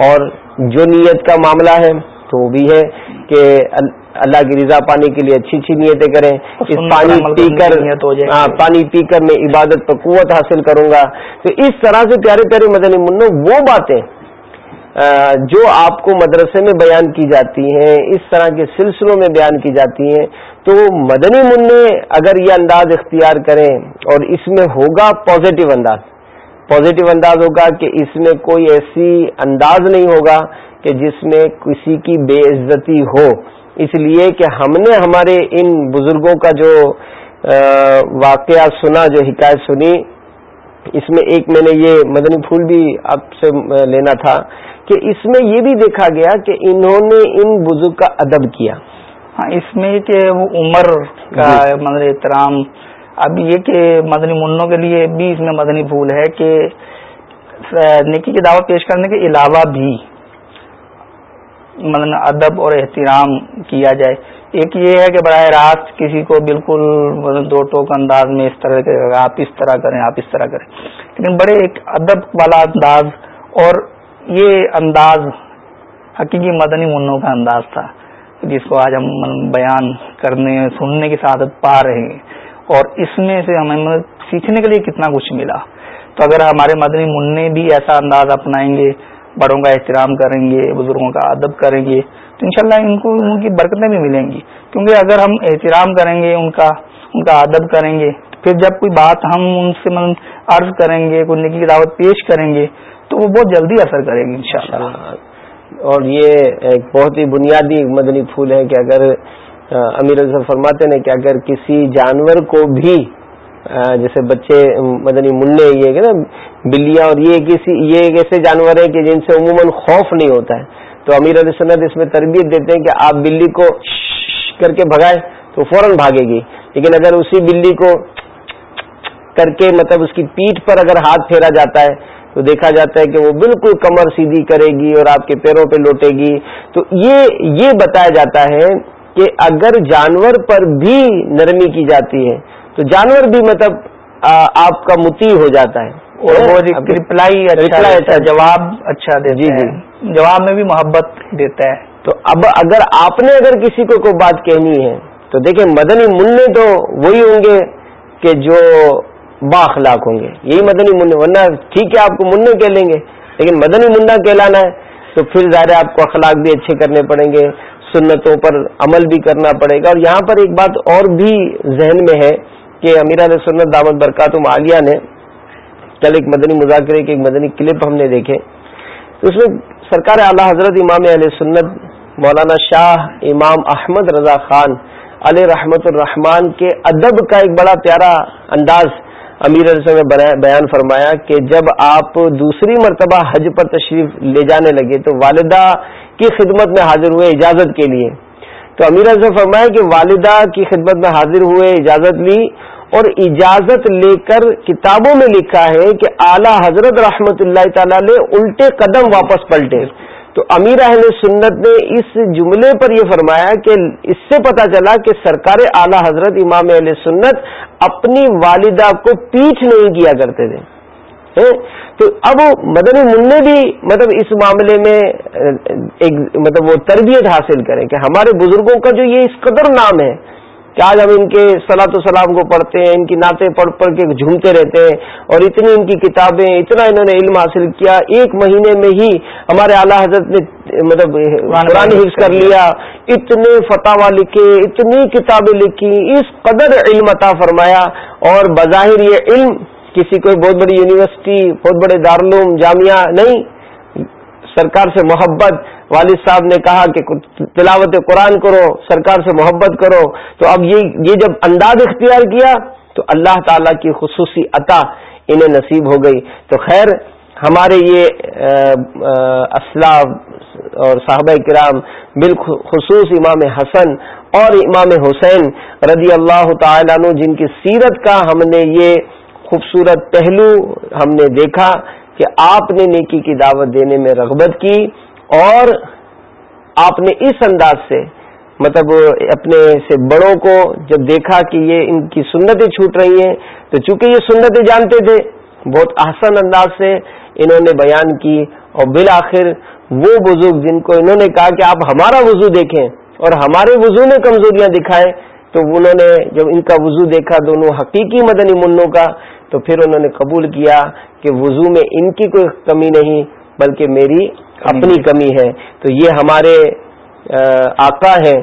اور جو نیت کا معاملہ ہے تو وہ بھی ہے کہ اللہ کی رضا پانے کے لیے اچھی اچھی نیتیں کریں اس پانی پی کر ہاں پانی پی کر میں عبادت پر قوت حاصل کروں گا۔ تو اس طرح سے پیارے پیارے مدنی منو وہ باتیں جو آپ کو مدرسے میں بیان کی جاتی ہیں اس طرح کے سلسلوں میں بیان کی جاتی ہیں تو مدنی منع اگر یہ انداز اختیار کریں اور اس میں ہوگا پازیٹو انداز۔ پازیٹو انداز ہوگا کہ اس میں کوئی ایسی انداز نہیں ہوگا کہ جس میں کسی کی بے عزتی ہو اس لیے کہ ہم نے ہمارے ان بزرگوں کا جو واقعہ سنا جو حکایت سنی اس میں ایک میں نے یہ مدنی پھول بھی آپ سے لینا تھا کہ اس میں یہ بھی دیکھا گیا کہ انہوں نے ان بزرگ کا ادب کیا ہاں اس میں کہ وہ عمر کا۔ مطلب احترام اب یہ کہ مدنی منوں کے لیے بھی اس میں مدنی پھول ہے کہ نیکی کی دعوت پیش کرنے کے علاوہ بھی مدن ادب اور احترام کیا جائے۔ ایک یہ ہے کہ براہ راست کسی کو بالکل دو ٹوک انداز میں اس طرح کے آپ اس طرح کریں، آپ اس طرح کریں۔ لیکن بڑے ایک ادب والا انداز اور یہ انداز حقیقی مدنی منوں کا انداز تھا، جس کو آج ہم بیان کرنے، سننے کی سعادت پا رہے ہیں۔ اور اس میں سے ہمیں مطلب سیکھنے کے لیے کتنا کچھ ملا۔ تو اگر ہمارے مدنی منع بھی ایسا انداز اپنائیں گے، بڑوں کا احترام کریں گے، بزرگوں کا ادب کریں گے، تو انشاءاللہ ان کو ان کی برکتیں بھی ملیں گی۔ کیونکہ اگر ہم احترام کریں گے ان کا ان کا ادب کریں گے، پھر جب کوئی بات ہم ان سے مطلب عرض کریں گے، کوئی نکی کی دعوت پیش کریں گے، تو وہ بہت جلدی اثر کرے گی انشاءاللہ۔ اور یہ ایک بہت ہی بنیادی مدنی پھول ہے کہ اگر امیر الزم فرماتے ہیں کہ اگر کسی جانور کو بھی جیسے بچے مدنی منع یہ کہ نا، بلیاں اور یہ کسی، یہ ایک ایسے جانور ہیں کہ جن سے عموماً خوف نہیں ہوتا ہے، تو امیر علیہ سنت اس میں تربیت دیتے ہیں کہ آپ بلی کو کر کے بھگائے تو فوراً بھاگے گی۔ لیکن اگر اسی بلی کو کر کے مطلب اس کی پیٹھ پر اگر ہاتھ پھیرا جاتا ہے، تو دیکھا جاتا ہے کہ وہ بالکل کمر سیدھی کرے گی اور آپ کے پیروں پہ لوٹے گی۔ تو یہ یہ بتایا جاتا ہے کہ اگر جانور پر بھی نرمی کی جاتی ہے تو جانور بھی مطلب آپ کا متی ہو جاتا ہے۔ رپلائی اچھا جواب اچھا جی جی۔ جواب میں بھی محبت دیتا ہے۔ تو اب اگر آپ نے اگر کسی کو کوئی بات کہنی ہے تو دیکھیں مدنی منع تو وہی ہوں گے کہ جو با اخلاق ہوں گے۔ یہی مدنی منع ورنہ ٹھیک ہے آپ کو منع کہہ لیں گے۔ لیکن مدنی منع کہلانا ہے تو پھر ظاہر آپ کو اخلاق بھی اچھے کرنے پڑیں گے۔ سنتوں پر عمل بھی کرنا پڑے گا۔ اور یہاں پر ایک بات اور بھی ذہن میں ہے کہ امیر علیہ سنت دامد برکات مالیہ نے کل ایک مدنی مذاکرے کے ایک مدنی کلپ ہم نے دیکھے۔ اس میں سرکار اعلی حضرت امام علیہ سنت مولانا شاہ امام احمد رضا خان علیہ رحمت الرحمان کے ادب کا ایک بڑا پیارا انداز امیر علیہ نے بیان فرمایا کہ جب آپ دوسری مرتبہ حج پر تشریف لے جانے لگے تو والدہ کی خدمت میں حاضر ہوئے اجازت کے لیے۔ تو امیر نے فرمایا کہ والدہ کی خدمت میں حاضر ہوئے اجازت لی اور اجازت لے کر کتابوں میں لکھا ہے کہ اعلی حضرت رحمت اللہ تعالی نے الٹے قدم واپس پلٹے۔ تو امیر اہل سنت نے اس جملے پر یہ فرمایا کہ اس سے پتا چلا کہ سرکار اعلی حضرت امام اہل سنت اپنی والدہ کو پیچھ نہیں کیا کرتے تھے۔ ہاں؟ تو اب مدنی منع بھی مطلب اس معاملے میں ایک مطلب وہ تربیت حاصل کریں کہ ہمارے بزرگوں کا جو یہ اس قدر نام ہے کہ آج ہم ان کے سلاۃ السلام کو پڑھتے ہیں ان کی نعتیں پڑھ پڑھ کے جھومتے رہتے ہیں اور اتنی ان کی کتابیں اتنا انہوں نے علم حاصل کیا ایک مہینے میں ہی ہمارے اعلیٰ حضرت نے مطلب قرآن حفظ کر لیا اتنے فتح لکھے اتنی کتابیں لکھی اس قدر علم عطا فرمایا۔ اور بظاہر یہ علم کسی کوئی بہت بڑی یونیورسٹی بہت بڑے دارالعلوم جامعہ نہیں سرکار سے محبت والد صاحب نے کہا کہ تلاوت قرآن کرو، سرکار سے محبت کرو۔ تو اب یہ جب انداز اختیار کیا، تو اللہ تعالی کی خصوصی عطا انہیں نصیب ہو گئی۔ تو خیر، ہمارے یہ اسلاف اور صحابہ کرام، بالخصوص امام حسن اور امام حسین رضی اللہ تعالیٰ عنہ، جن کی سیرت کا ہم نے یہ خوبصورت پہلو ہم نے دیکھا کہ آپ نے نیکی کی دعوت دینے میں رغبت کی۔ اور آپ نے اس انداز سے مطلب اپنے سے بڑوں کو جب دیکھا کہ یہ ان کی سنتیں چھوٹ رہی ہیں، تو چونکہ یہ سنتیں جانتے تھے، بہت آسان انداز سے انہوں نے بیان کی اور بالآخر وہ بزرگ جن کو انہوں نے کہا کہ آپ ہمارا وضو دیکھیں اور ہمارے وضو میں کمزوریاں دکھائیں تو انہوں نے جب ان کا وضو دیکھا دونوں حقیقی مدنی منوں کا، تو پھر انہوں نے قبول کیا کہ وضو میں ان کی کوئی کمی نہیں، بلکہ میری اپنی کمی ہے۔ تو یہ ہمارے آقا ہیں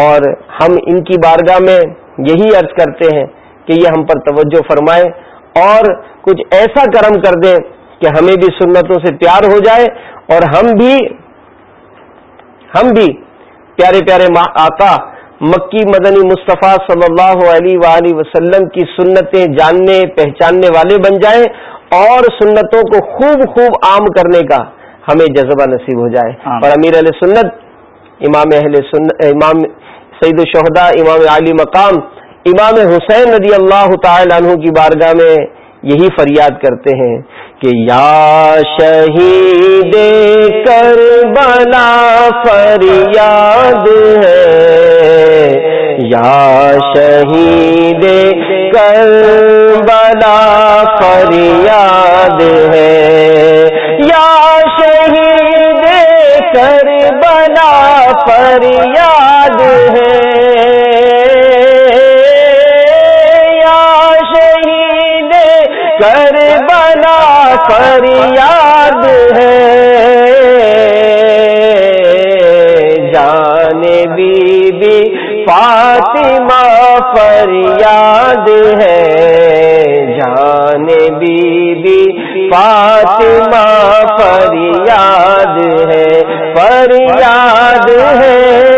اور ہم ان کی بارگاہ میں یہی عرض کرتے ہیں کہ یہ ہم پر توجہ فرمائے اور کچھ ایسا کرم کر دیں کہ ہمیں بھی سنتوں سے پیار ہو جائے اور ہم بھی ہم بھی پیارے پیارے آقا مکی مدنی مصطفیٰ صلی اللہ علیہ وآلہ وسلم کی سنتیں جاننے پہچاننے والے بن جائیں اور سنتوں کو خوب خوب عام کرنے کا ہمیں جذبہ نصیب ہو جائے۔ اور امیر علیہ سنت امام اہل سنت امام سعید الشہدا امام علی مقام امام حسین ندی اللہ تعالی عنہ کی بارگاہ میں یہی فریاد کرتے ہیں کہ یا شہید کر بلا فریاد ہے۔ یا شہید کر بلا فریاد ہے۔ ہے۔ جان بی بی فاطمہ فریاد ہے۔ فریاد ہے۔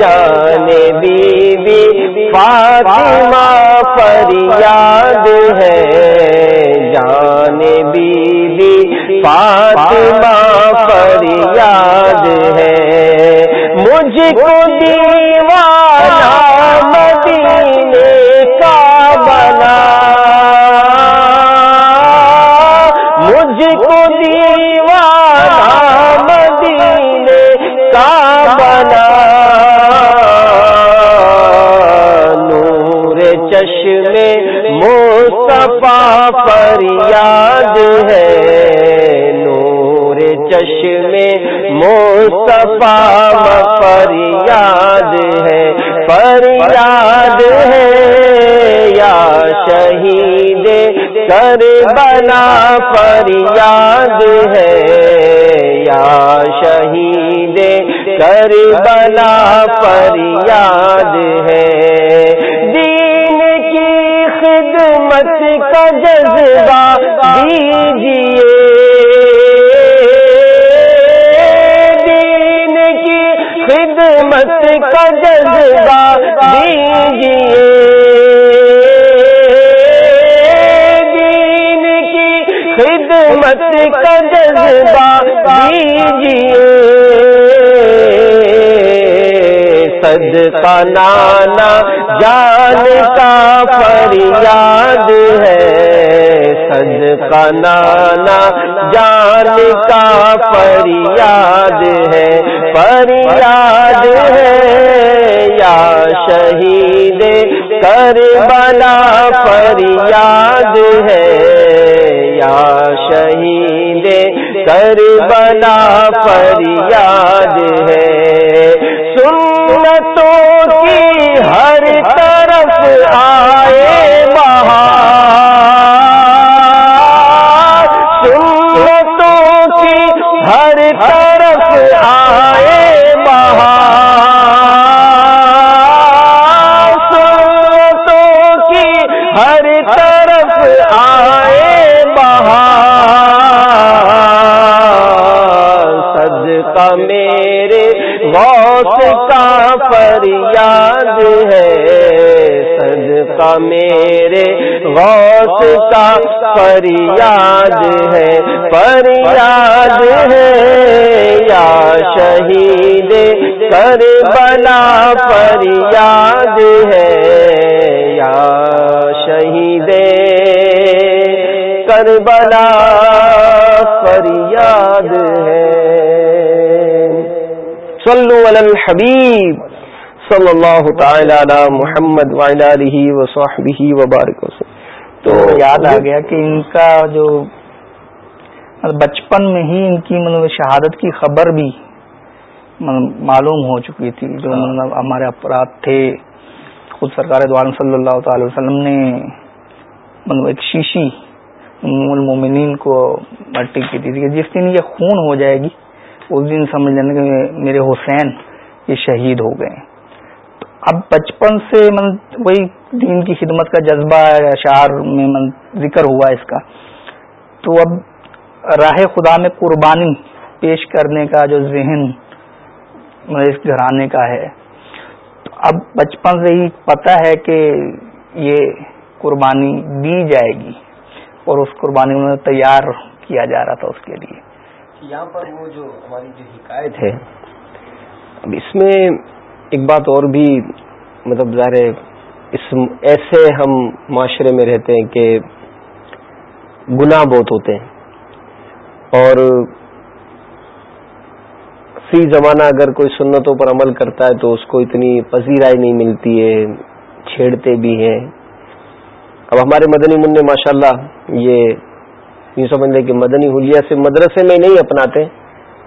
جان بی بی فاطمہ فریاد ہے۔ جان بی بی فاطمہ فریاد ہے۔ مجھ کو دیوانہ مجھ کو دیوانہ مدینے کا بنا نور چشمے مصطفیٰ فریاد ہے۔ نور چشمے فریاد ہے فریاد ہے، یا شہید کر بنا فریاد ہے، یا شہید کر بنا فریاد ہے۔ دین کی خدمت کا جذبہ صدقہ نانا جان کا فریاد ہے صدقہ نانا جان کا فریاد ہے فریاد ہے یا شہید کر بلا فریاد ہے یا شہید کربلا فریاد ہے۔ سنتوں کی ہر طرف آ صدقہ میرے غوث کا فریاد ہے۔ صدقہ میرے غوث کا فریاد ہے۔ فریاد ہے۔ یا شہید کر بلا فریاد ہے۔ یا شہید کر بلا فریاد علی الحبیب صلی اللہ تعالی علی محمد وعلی آلہ وصحبہ وبارک وسلم. تو یاد آ گیا کہ ان کا جو بچپن میں ہی ان کی مطلب شہادت کی خبر بھی معلوم ہو چکی تھی جو مطلب ہمارے افراد تھے خود سرکار دوارم صلی اللہ تعالی وسلم نے مطلب ایک شیشی المومنین کو مٹی کی تھی۔ کہ جس دن یہ خون ہو جائے گی اس دن سمجھ لینا کہ میرے حسین یہ شہید ہو گئے۔ تو اب بچپن سے من وہی دین کی خدمت کا جذبہ اشعار میں من ذکر ہوا اس کا۔ تو اب راہ خدا میں قربانی پیش کرنے کا جو ذہن اس گھرانے کا ہے۔ تو اب بچپن سے ہی پتہ ہے کہ یہ قربانی دی جائے گی اور اس قربانی میں تیار کیا جا رہا تھا اس کے لیے۔ یہاں پر وہ جو ہماری جو حکایت ہے، اب اس میں ایک بات اور بھی مطلب ظاہر اس ایسے ہم معاشرے میں رہتے ہیں کہ گناہ بہت ہوتے ہیں۔ اور فی زمانہ اگر کوئی سنتوں پر عمل کرتا ہے تو اس کو اتنی پذیرائی نہیں ملتی ہے، چھیڑتے بھی ہیں۔ اب ہمارے مدنی منع ماشاء اللہ یہ یوں سمجھ لیں کہ مدنی حلیہ سے مدرسے میں نہیں اپناتے،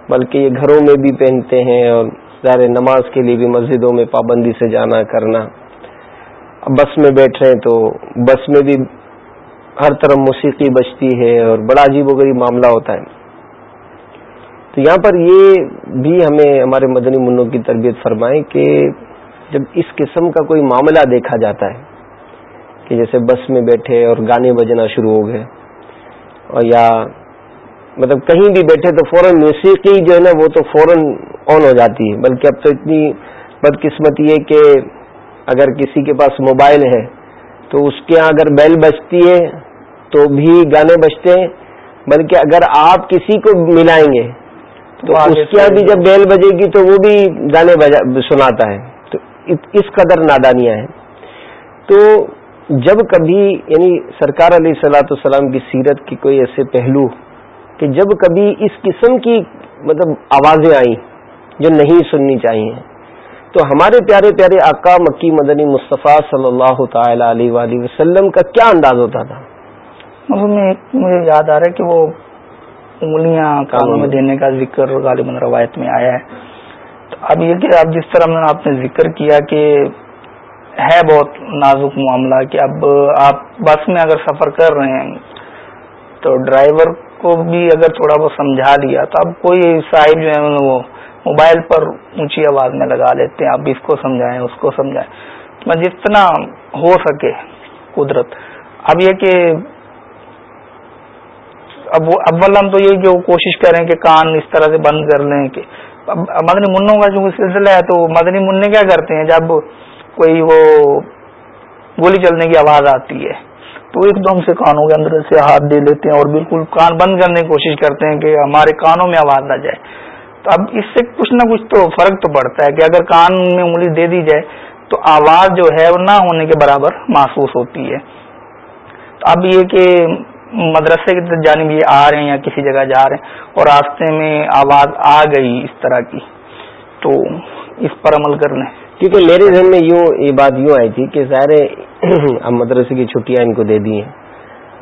بلکہ یہ گھروں میں بھی پہنتے ہیں اور ظاہر نماز کے لیے بھی مسجدوں میں پابندی سے جانا کرنا۔ اب بس میں بیٹھ رہے ہیں تو بس میں بھی ہر طرف موسیقی بجتی ہے اور بڑا عجیب و غریب معاملہ ہوتا ہے۔ تو یہاں پر یہ بھی ہمیں ہمارے مدنی منوں کی تربیت فرمائے کہ جب اس قسم کا کوئی معاملہ دیکھا جاتا ہے کہ جیسے بس میں بیٹھے اور گانے بجنا شروع ہو گئے اور یا مطلب کہیں بھی بیٹھے تو فوراً موسیقی جو ہے نا وہ تو فوراً آن ہو جاتی ہے۔ بلکہ اب تو اتنی بدقسمتی ہے کہ اگر کسی کے پاس موبائل ہے تو اس کے یہاں اگر بیل بجتی ہے تو بھی گانے بجتے ہیں۔ بلکہ اگر آپ کسی کو ملائیں گے تو اس کے یہاں بھی جب بیل بجے گی تو وہ بھی گانے سناتا ہے۔ تو اس قدر نادانیاں ہیں۔ تو جب کبھی یعنی سرکار علیہ سلاۃ السلام کی سیرت کی کوئی ایسے پہلو کہ جب کبھی اس قسم کی مطلب آوازیں آئیں جو نہیں سننی چاہیے تو ہمارے پیارے پیارے آقا مکی مدنی مصطفیٰ صلی اللہ تعالی علیہ وآلہ وسلم کا کیا انداز ہوتا تھا؟ مجھے یاد آ رہا ہے کہ وہ انگلیاں کانوں میں دینے کا ذکر غالباً روایت میں آیا ہے۔ تو اب یہ کہ اب جس طرح آپ نے ذکر کیا کہ ہے بہت نازک معاملہ کہ اب آپ بس میں اگر سفر کر رہے ہیں تو ڈرائیور کو بھی اگر تھوڑا بہت سمجھا لیا تو اب کوئی صاحب جو ہے وہ موبائل پر اونچی آواز میں لگا لیتے ہیں اب اس کو سمجھائیں، اس کو سمجھائیں۔ میں جتنا ہو سکے قدرت۔ اب یہ کہ اب اول ہم تو یہی کہ وہ کوشش کریں کہ کان اس طرح سے بند کر لیں کہ مدنی منوں کا جو سلسلہ ہے تو مدنی منع کیا کرتے ہیں؟ جب کوئی وہ گولی چلنے کی آواز آتی ہے، تو ایک دم سے کانوں کے اندر سے ہاتھ دے لیتے ہیں اور بالکل کان بند کرنے کی کوشش کرتے ہیں کہ ہمارے کانوں میں آواز نہ جائے۔ تو اب اس سے کچھ نہ کچھ تو فرق تو پڑتا ہے کہ اگر کان میں انگلی دے دی جائے تو آواز جو ہے وہ نہ ہونے کے برابر محسوس ہوتی ہے۔ تو اب یہ کہ مدرسے کی جانب یہ آ رہے ہیں یا کسی جگہ جا رہے ہیں اور راستے میں آواز آ گئی اس طرح کی، تو اس پر عمل کر لیں کیونکہ میرے ذہن میں یوں یہ بات یوں آئی تھی کہ ظاہر اب (clears throat) مدرسے کی چھٹیاں ان کو دے دی ہیں۔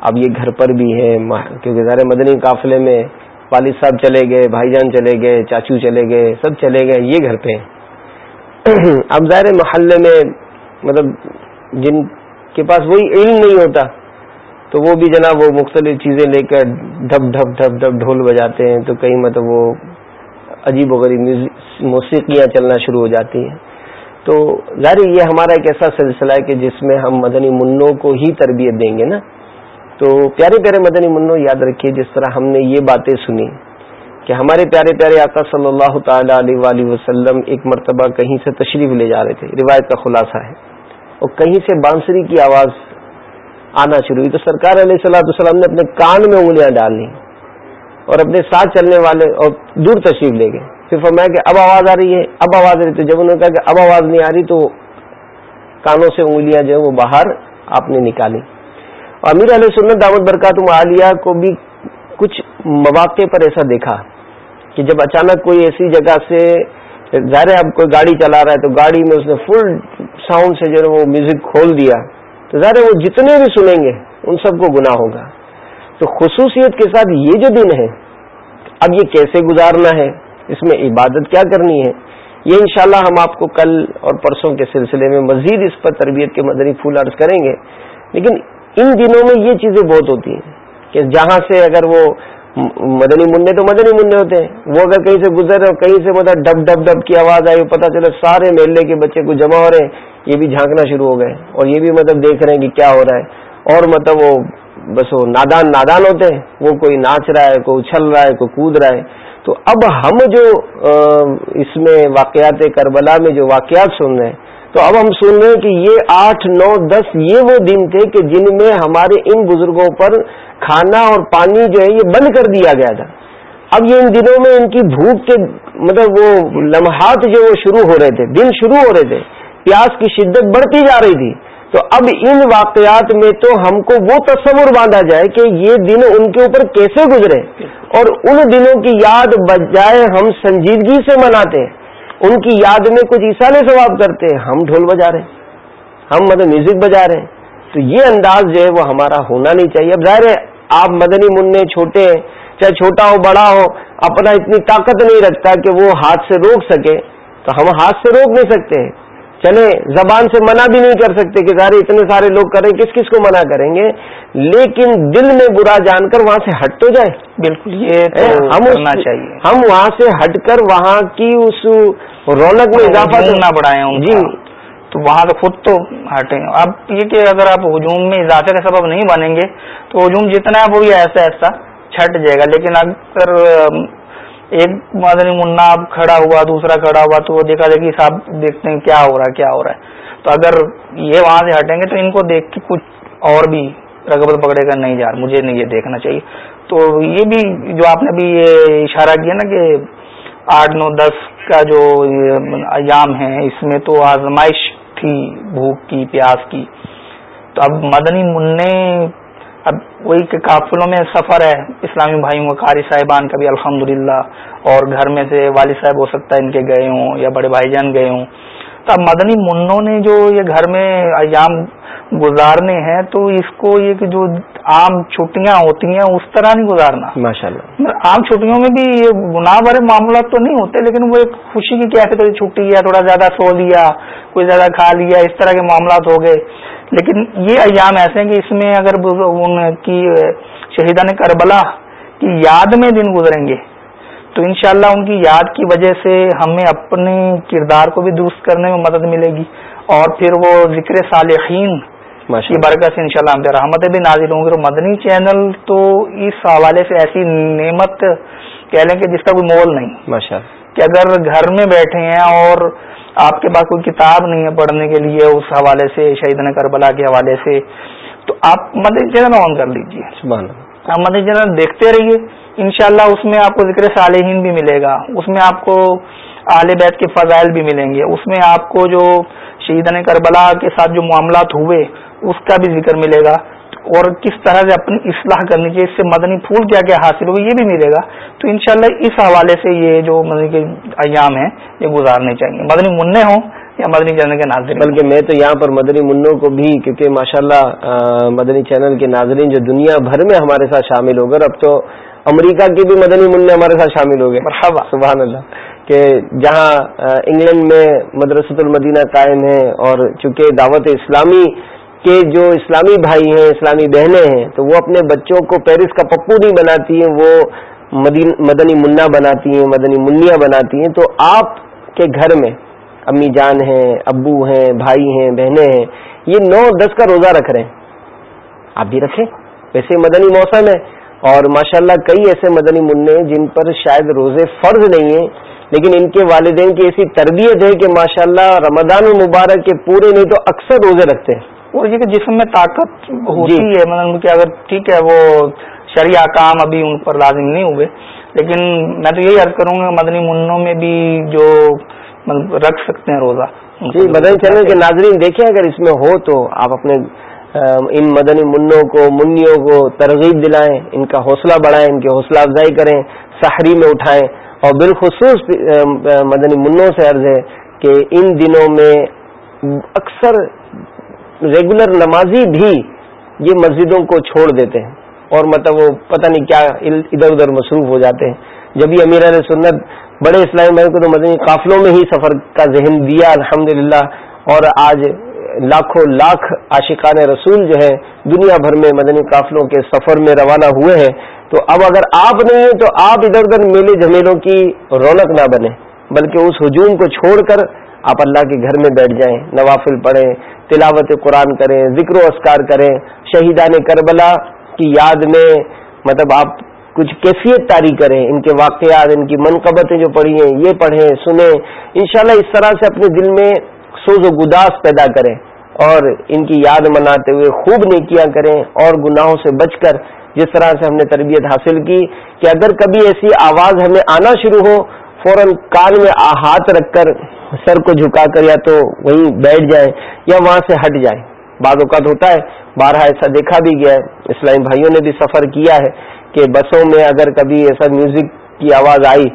اب یہ گھر پر بھی ہے کیونکہ ظاہر مدنی قافلے میں والد صاحب چلے گئے، بھائی جان چلے گئے، چاچو چلے گئے، سب چلے گئے، یہ گھر پہ ہیں۔ (clears throat) اب ظاہر محلے میں مطلب جن کے پاس وہی علم نہیں ہوتا، تو وہ بھی جناب وہ مختلف چیزیں لے کر ڈھپ ڈھپ ڈھپ ڈھپ ڈھول بجاتے ہیں، تو کہیں مطلب وہ عجیب و غریب موسیقیاں چلنا شروع ہو جاتی ہیں۔ تو ظاہر یہ ہمارا ایک ایسا سلسلہ ہے کہ جس میں ہم مدنی منوں کو ہی تربیت دیں گے نا۔ تو پیارے پیارے مدنی منو یاد رکھیے جس طرح ہم نے یہ باتیں سنی کہ ہمارے پیارے پیارے آقا صلی اللہ تعالی علیہ وسلم ایک مرتبہ کہیں سے تشریف لے جا رہے تھے، روایت کا خلاصہ ہے۔ اور کہیں سے بانسری کی آواز آنا شروع ہوئی۔ تو سرکار علیہ صلاح السلام نے اپنے کان میں انگلیاں ڈال لی اور اپنے ساتھ چلنے والے اور دور تشریف لے گئے۔ پھر فرمایا کہ اب آواز آ رہی ہے، اب آواز آ رہی تو جب انہوں نے کہا کہ اب آواز نہیں آ رہی تو کانوں سے انگلیاں جو ہے وہ باہر آپ نے نکالی۔ اور امیر علیہ سنت دعوت برکات عالیہ کو بھی کچھ مواقع پر ایسا دیکھا کہ جب اچانک کوئی ایسی جگہ سے ظاہر اب کوئی گاڑی چلا رہا ہے تو گاڑی میں اس نے فل ساؤنڈ سے جو ہے وہ میوزک کھول دیا۔ تو ظاہر وہ جتنے بھی سنیں گے، ان سب کو گناہ ہوگا۔ تو خصوصیت کے ساتھ یہ جو دن ہے، اب یہ کیسے گزارنا ہے؟ اس میں عبادت کیا کرنی ہے؟ یہ انشاءاللہ ہم آپ کو کل اور پرسوں کے سلسلے میں مزید اس پر تربیت کے مدنی پھول عرض کریں گے۔ لیکن ان دنوں میں یہ چیزیں بہت ہوتی ہیں کہ جہاں سے اگر وہ مدنی منڈے تو مدنی منڈے ہوتے ہیں۔ وہ اگر کہیں سے گزر رہے کہیں سے مطلب ڈب ڈب ڈب کی آواز آئی، پتہ چلے سارے میلے کے بچے کو جمع ہو رہے ہیں۔ یہ بھی جھانکنا شروع ہو گئے۔ اور یہ بھی مطلب دیکھ رہے ہیں کہ کیا ہو رہا ہے۔ اور مطلب وہ بس وہ نادان نادان ہوتے ہیں۔ وہ کوئی ناچ رہا ہے، کوئی اچھل رہا ہے، کوئی کود رہا ہے۔ تو اب ہم جو اس میں واقعات کربلا میں جو واقعات سن رہے ہیں، تو اب ہم سن رہے ہیں کہ یہ آٹھ، نو، دس، یہ وہ دن تھے کہ جن میں ہمارے ان بزرگوں پر کھانا اور پانی جو ہے یہ بند کر دیا گیا تھا۔ اب یہ ان دنوں میں ان کی بھوک کے مطلب وہ لمحات جو وہ شروع ہو رہے تھے، دن شروع ہو رہے تھے، پیاس کی شدت بڑھتی جا رہی تھی۔ تو اب ان واقعات میں تو ہم کو وہ تصور باندھا جائے کہ یہ دن ان کے اوپر کیسے گزرے اور ان دنوں کی یاد بجائے ہم سنجیدگی سے مناتے ہیں۔ ان کی یاد میں کچھ عیسال ثواب کرتے ہیں۔ ہم ڈھول بجا رہے ہیں۔ ہم مطلب میوزک بجا رہے ہیں۔ تو یہ انداز جو ہے وہ ہمارا ہونا نہیں چاہیے۔ اب ظاہر ہے، آپ مدنی منع چھوٹے ہیں، چاہے چھوٹا ہو، بڑا ہو، اپنا اتنی طاقت نہیں رکھتا کہ وہ ہاتھ سے روک سکے۔ تو ہم ہاتھ سے روک نہیں سکتے۔ چلے زبان سے منع بھی نہیں کر سکتے کہ سارے اتنے سارے لوگ کریں کس کس کو منع کریں گے؟ لیکن دل میں برا جان کر وہاں سے ہٹ تو جائے بالکل یہ ہم چاہیے۔ ہم وہاں سے ہٹ کر وہاں کی اس رونق میں اضافہ نہ بڑھائے جی۔ تو وہاں سے خود تو ہٹیں۔ اب یہ کہ اگر آپ ہجوم میں اضافے کا سبب نہیں بنیں گے تو ہجوم جتنا ہے وہ بھی ایسا ایسا چھٹ جائے گا۔ لیکن اگر ایک مدنی منا اب کھڑا ہوا، دوسرا کھڑا ہوا، تو وہ دیکھا جائے کہ صاحب دیکھتے ہیں کیا ہو رہا ہے، کیا ہو رہا ہے۔ تو اگر یہ وہاں سے ہٹیں گے تو ان کو دیکھ کے کچھ اور بھی رغبت پکڑے گا، نہیں یار، مجھے نہیں یہ دیکھنا چاہیے۔ تو یہ بھی جو آپ نے بھی یہ اشارہ کیا نا کہ آٹھ، نو، دس کا جو ایام ہے اس میں تو آزمائش تھی، بھوک کی، پیاس کی۔ تو اب مدنی منع اب وہی کہ قافلوں میں سفر ہے اسلامی بھائیوں کا قاری صاحبان کا بھی الحمد اور گھر میں سے والد صاحب ہو سکتا ہے ان کے گئے ہوں یا بڑے بھائی جان گئے ہوں۔ تو اب مدنی منوں نے جو یہ گھر میں ایام گزارنے ہیں تو اس کو یہ کہ جو عام چھٹیاں ہوتی ہیں اس طرح نہیں گزارنا۔ ماشاء اللہ عام چھٹیوں میں بھی یہ گناہ بھرے معاملات تو نہیں ہوتے لیکن وہ ایک خوشی کی کیسے تھوڑی چھٹی ہے تھوڑا زیادہ سو لیا کوئی زیادہ کھا لیا اس طرح کے معاملات ہو گئے۔ لیکن یہ ایام ایسے ہیں کہ اس میں اگر ان کی شہیدان کربلا کی یاد میں دن گزریں گے تو انشاءاللہ ان کی یاد کی وجہ سے ہمیں اپنے کردار کو بھی درست کرنے میں مدد ملے گی اور پھر وہ ذکر صالحین کی برکت سے ان شاء اللہ رحمت بھی نازل ہوں گے۔ اور مدنی چینل تو اس حوالے سے ایسی نعمت کہہ لیں کہ جس کا کوئی مول نہیں۔ کہ اگر گھر میں بیٹھے ہیں اور آپ کے پاس کوئی کتاب نہیں ہے پڑھنے کے لیے اس حوالے سے شہید کربلا کے حوالے سے تو آپ مدنی چینل آن کر لیجیے آپ مدنی چینل دیکھتے رہیے۔ انشاءاللہ اس میں آپ کو ذکر صالحین بھی ملے گا۔ اس میں آپ کو اہل بیت کے فضائل بھی ملیں گے۔ اس میں آپ کو جو شہیدان کربلا کے ساتھ جو معاملات ہوئے اس کا بھی ذکر ملے گا۔ اور کس طرح سے اپنی اصلاح کرنی چاہیے اس سے مدنی پھول کیا کیا حاصل ہوگا یہ بھی ملے گا۔ تو انشاءاللہ اس حوالے سے یہ جو مدنی کے ایام ہیں یہ گزارنے چاہیے مدنی منع ہوں یا مدنی چینل کے ناظرین؟ بلکہ میں تو یہاں پر مدنی منوں کو بھی کیونکہ ماشاءاللہ مدنی چینل کے ناظرین جو دنیا بھر میں ہمارے ساتھ شامل ہو گئے اب تو امریکہ کے بھی مدنی منع ہمارے ساتھ شامل ہو گئے۔ مرحبا۔ سبحان اللہ۔ کہ جہاں انگلینڈ میں مدرسۃ المدینہ قائم ہے اور چونکہ دعوت اسلامی کہ جو اسلامی بھائی ہیں، اسلامی بہنیں ہیں، تو وہ اپنے بچوں کو پیرس کا پپو نہیں بناتی ہیں، وہ مدنی منا بناتی ہیں، مدنی منیا بناتی ہیں۔ تو آپ کے گھر میں امی جان ہیں، ابو ہیں، بھائی ہیں، بہنیں ہیں، یہ نو دس کا روزہ رکھ رہے ہیں۔ آپ بھی رکھیں۔ ویسے مدنی موسم ہے اور ماشاءاللہ کئی ایسے مدنی منع جن پر شاید روزے فرض نہیں ہیں، لیکن ان کے والدین کی ایسی تربیت ہے کہ ماشاءاللہ رمضان المبارک کے پورے نہیں تو اکثر روزے رکھتے ہیں۔ وہ یہ کہ جسم میں طاقت ہوتی جی۔ ہے مطلب کہ اگر ٹھیک ہے وہ شریع کام ابھی ان پر لازم نہیں ہوئے۔ لیکن میں تو یہی عرض کروں گا مدنی منوں میں بھی جو مطلب رکھ سکتے ہیں روزہ جی مدنی چینل کے ناظرین دیکھیں اگر اس میں ہو تو آپ اپنے ان مدنی منوں کو منیوں کو ترغیب دلائیں ان کا حوصلہ بڑھائیں ان کی حوصلہ افزائی کریں سحری میں اٹھائیں۔ اور بالخصوص مدنی منوں سے عرض ہے کہ ان دنوں میں اکثر ریگولر نمازی بھی یہ مسجدوں کو چھوڑ دیتے ہیں اور مطلب وہ پتہ نہیں کیا ادھر ادھر مصروف ہو جاتے ہیں۔ جب بھی امیر علیہ سنت بڑے اسلامی بھائی کو تو مدنی قافلوں میں ہی سفر کا ذہن دیا الحمد اور آج لاکھوں لاکھ عاشقان رسول جو ہے دنیا بھر میں مدنی قافلوں کے سفر میں روانہ ہوئے ہیں۔ تو اب اگر آپ نہیں ہیں تو آپ ادھر ادھر میلے جھمیلوں کی رونق نہ بنے بلکہ اس ہجوم کو چھوڑ کر آپ اللہ کے گھر میں بیٹھ جائیں، نوافل پڑھیں، تلاوت قرآن کریں، ذکر و اسکار کریں، شہیدان کربلا کی یاد میں مطلب آپ کچھ کیفیت تاری کریں، ان کے واقعات، ان کی منقبتیں جو پڑھی ہیں، یہ پڑھیں، سنیں، انشاءاللہ اس طرح سے اپنے دل میں سوز و گداس پیدا کریں اور ان کی یاد مناتے ہوئے خوب نیکیاں کریں اور گناہوں سے بچ کر جس طرح سے ہم نے تربیت حاصل کی کہ اگر کبھی ایسی آواز ہمیں آنا شروع ہو، فوراً کان میں ہاتھ رکھ کر سر کو جھکا کر یا تو وہیں بیٹھ جائیں یا وہاں سے ہٹ جائیں بعض اوقات ہوتا ہے بارہ ایسا دیکھا بھی گیا ہے۔ اسلامی بھائیوں نے بھی سفر کیا ہے کہ بسوں میں اگر کبھی ایسا میوزک کی آواز آئی،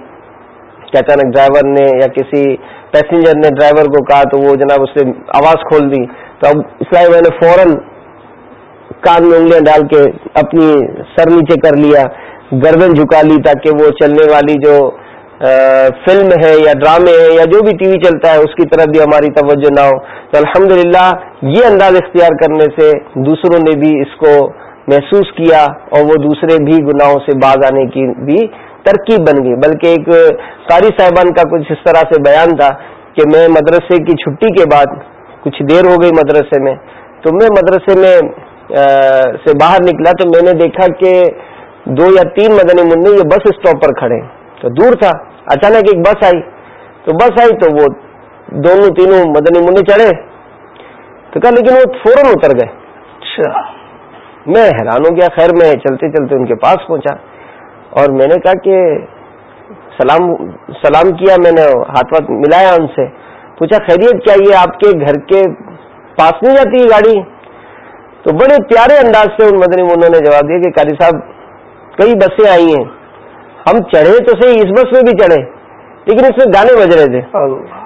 کہ اچانک ڈرائیور نے یا کسی پیسنجر نے ڈرائیور کو کہا تو وہ جناب اس سے آواز کھول دی۔ تو اب اسلامی بھائی نے فوراً کان میں انگلیاں ڈال کے اپنی سر نیچے کر لیا، گردن جھکا لی تاکہ وہ چلنے والی جو فلم ہے یا ڈرامے ہیں یا جو بھی ٹی وی چلتا ہے، اس کی طرف بھی ہماری توجہ نہ ہو۔ تو الحمد یہ انداز اختیار کرنے سے دوسروں نے بھی اس کو محسوس کیا اور وہ دوسرے بھی گناہوں سے باز آنے کی بھی ترکیب بن گئی۔ بلکہ ایک قاری صاحبان کا کچھ اس طرح سے بیان تھا کہ میں مدرسے کی چھٹی کے بعد، کچھ دیر ہو گئی مدرسے میں، تو میں مدرسے میں سے باہر نکلا تو میں نے دیکھا کہ دو یا تین مدنی منع یہ بس اسٹاپ پر کھڑے۔ تو دور تھا۔ اچانک ایک بس آئی۔ تو بس آئی تو وہ دونوں تینوں مدنی منی چڑھے۔ تو کہا لیکن وہ فوراً اتر گئے۔ اچھا۔ میں حیران ہو گیا۔ خیر میں چلتے چلتے ان کے پاس پہنچا۔ اور میں نے کہا کہ سلام سلام کیا۔ میں نے ہاتھ واتھ ملایا ان سے۔ پوچھا خیریت کیا؟ یہ آپ کے گھر کے پاس نہیں جاتی گاڑی؟ تو بڑے پیارے انداز سے ان مدنی منوں نے جواب دیا کہ قاری صاحب کئی بسیں آئی ہیں۔ ہم چڑھے تو صحیح اس بس میں بھی چڑھے۔ لیکن اس میں گانے بج رہے تھے۔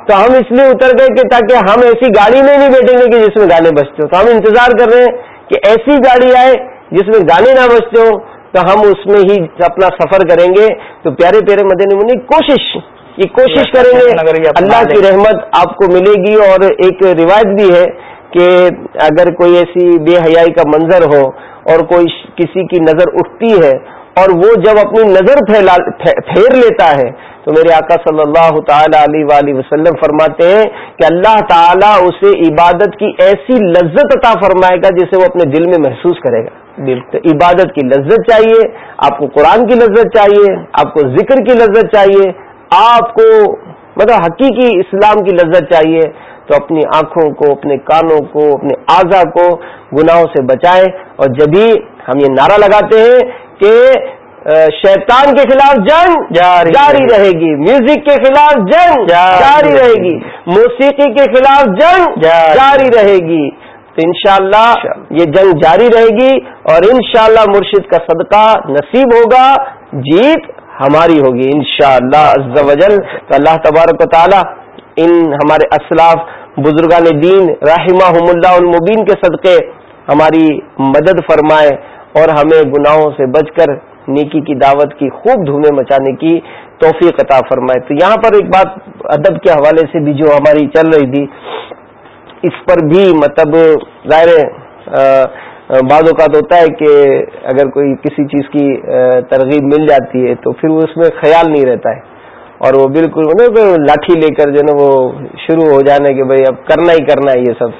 تو ہم اس لیے اتر گئے کہ تاکہ ہم ایسی گاڑی میں نہیں بیٹھیں گے کہ جس میں گانے بجتے ہو تو ہم انتظار کر رہے ہیں کہ ایسی گاڑی آئے جس میں گانے نہ بجتے ہو تو ہم اس میں ہی اپنا سفر کریں گے۔ تو پیارے پیارے مدنی منی کوشش یہ کوشش کریں گے۔ اللہ کی رحمت آپ کو ملے گی۔ اور ایک روایت بھی ہے کہ اگر کوئی ایسی بے حیائی کا منظر ہو اور کوئی کسی کی نظر اٹھتی ہے اور وہ جب اپنی نظر پھیر لیتا ہے، تو میرے آقا صلی اللہ تعالی علیہ وسلم فرماتے ہیں کہ اللہ تعالیٰ اسے عبادت کی ایسی لذت عطا فرمائے گا جسے وہ اپنے دل میں محسوس کرے گا۔ عبادت کی لذت چاہیے، آپ کو قرآن کی لذت چاہیے، آپ کو ذکر کی لذت چاہیے، آپ کو مطلب حقیقی اسلام کی لذت چاہیے۔ تو اپنی آنکھوں کو، اپنے کانوں کو، اپنے اعضا کو گناہوں سے بچائیں۔ اور جبھی ہم یہ نعرہ لگاتے ہیں کہ شیطان کے خلاف جنگ جاری رہے گی۔ میوزک کے خلاف جنگ جاری رہے گی۔ موسیقی کے خلاف جنگ جاری رہے گی۔ تو انشاءاللہ یہ جنگ جاری رہے گی اور انشاءاللہ مرشد کا صدقہ نصیب ہوگا۔ جیت ہماری ہوگی انشاءاللہ شاء اللہ تو اللہ تبارک و تعالی ان ہمارے اسلاف بزرگان دین رحمہ اللہ المبین کے صدقے ہماری مدد فرمائے۔ اور ہمیں گناہوں سے بچ کر نیکی کی دعوت کی خوب دھومے مچانے کی توفیق عطا فرمائے۔ تو یہاں پر ایک بات ادب کے حوالے سے بھی جو ہماری چل رہی تھی، اس پر بھی مطلب ظاہر بعض اوقات ہوتا ہے کہ اگر کوئی کسی چیز کی ترغیب مل جاتی ہے تو پھر وہ اس میں خیال نہیں رہتا ہے۔ اور وہ بالکل لاٹھی لے کر جو نا وہ شروع ہو جانے کہ بھائی اب کرنا ہی کرنا ہے یہ سب۔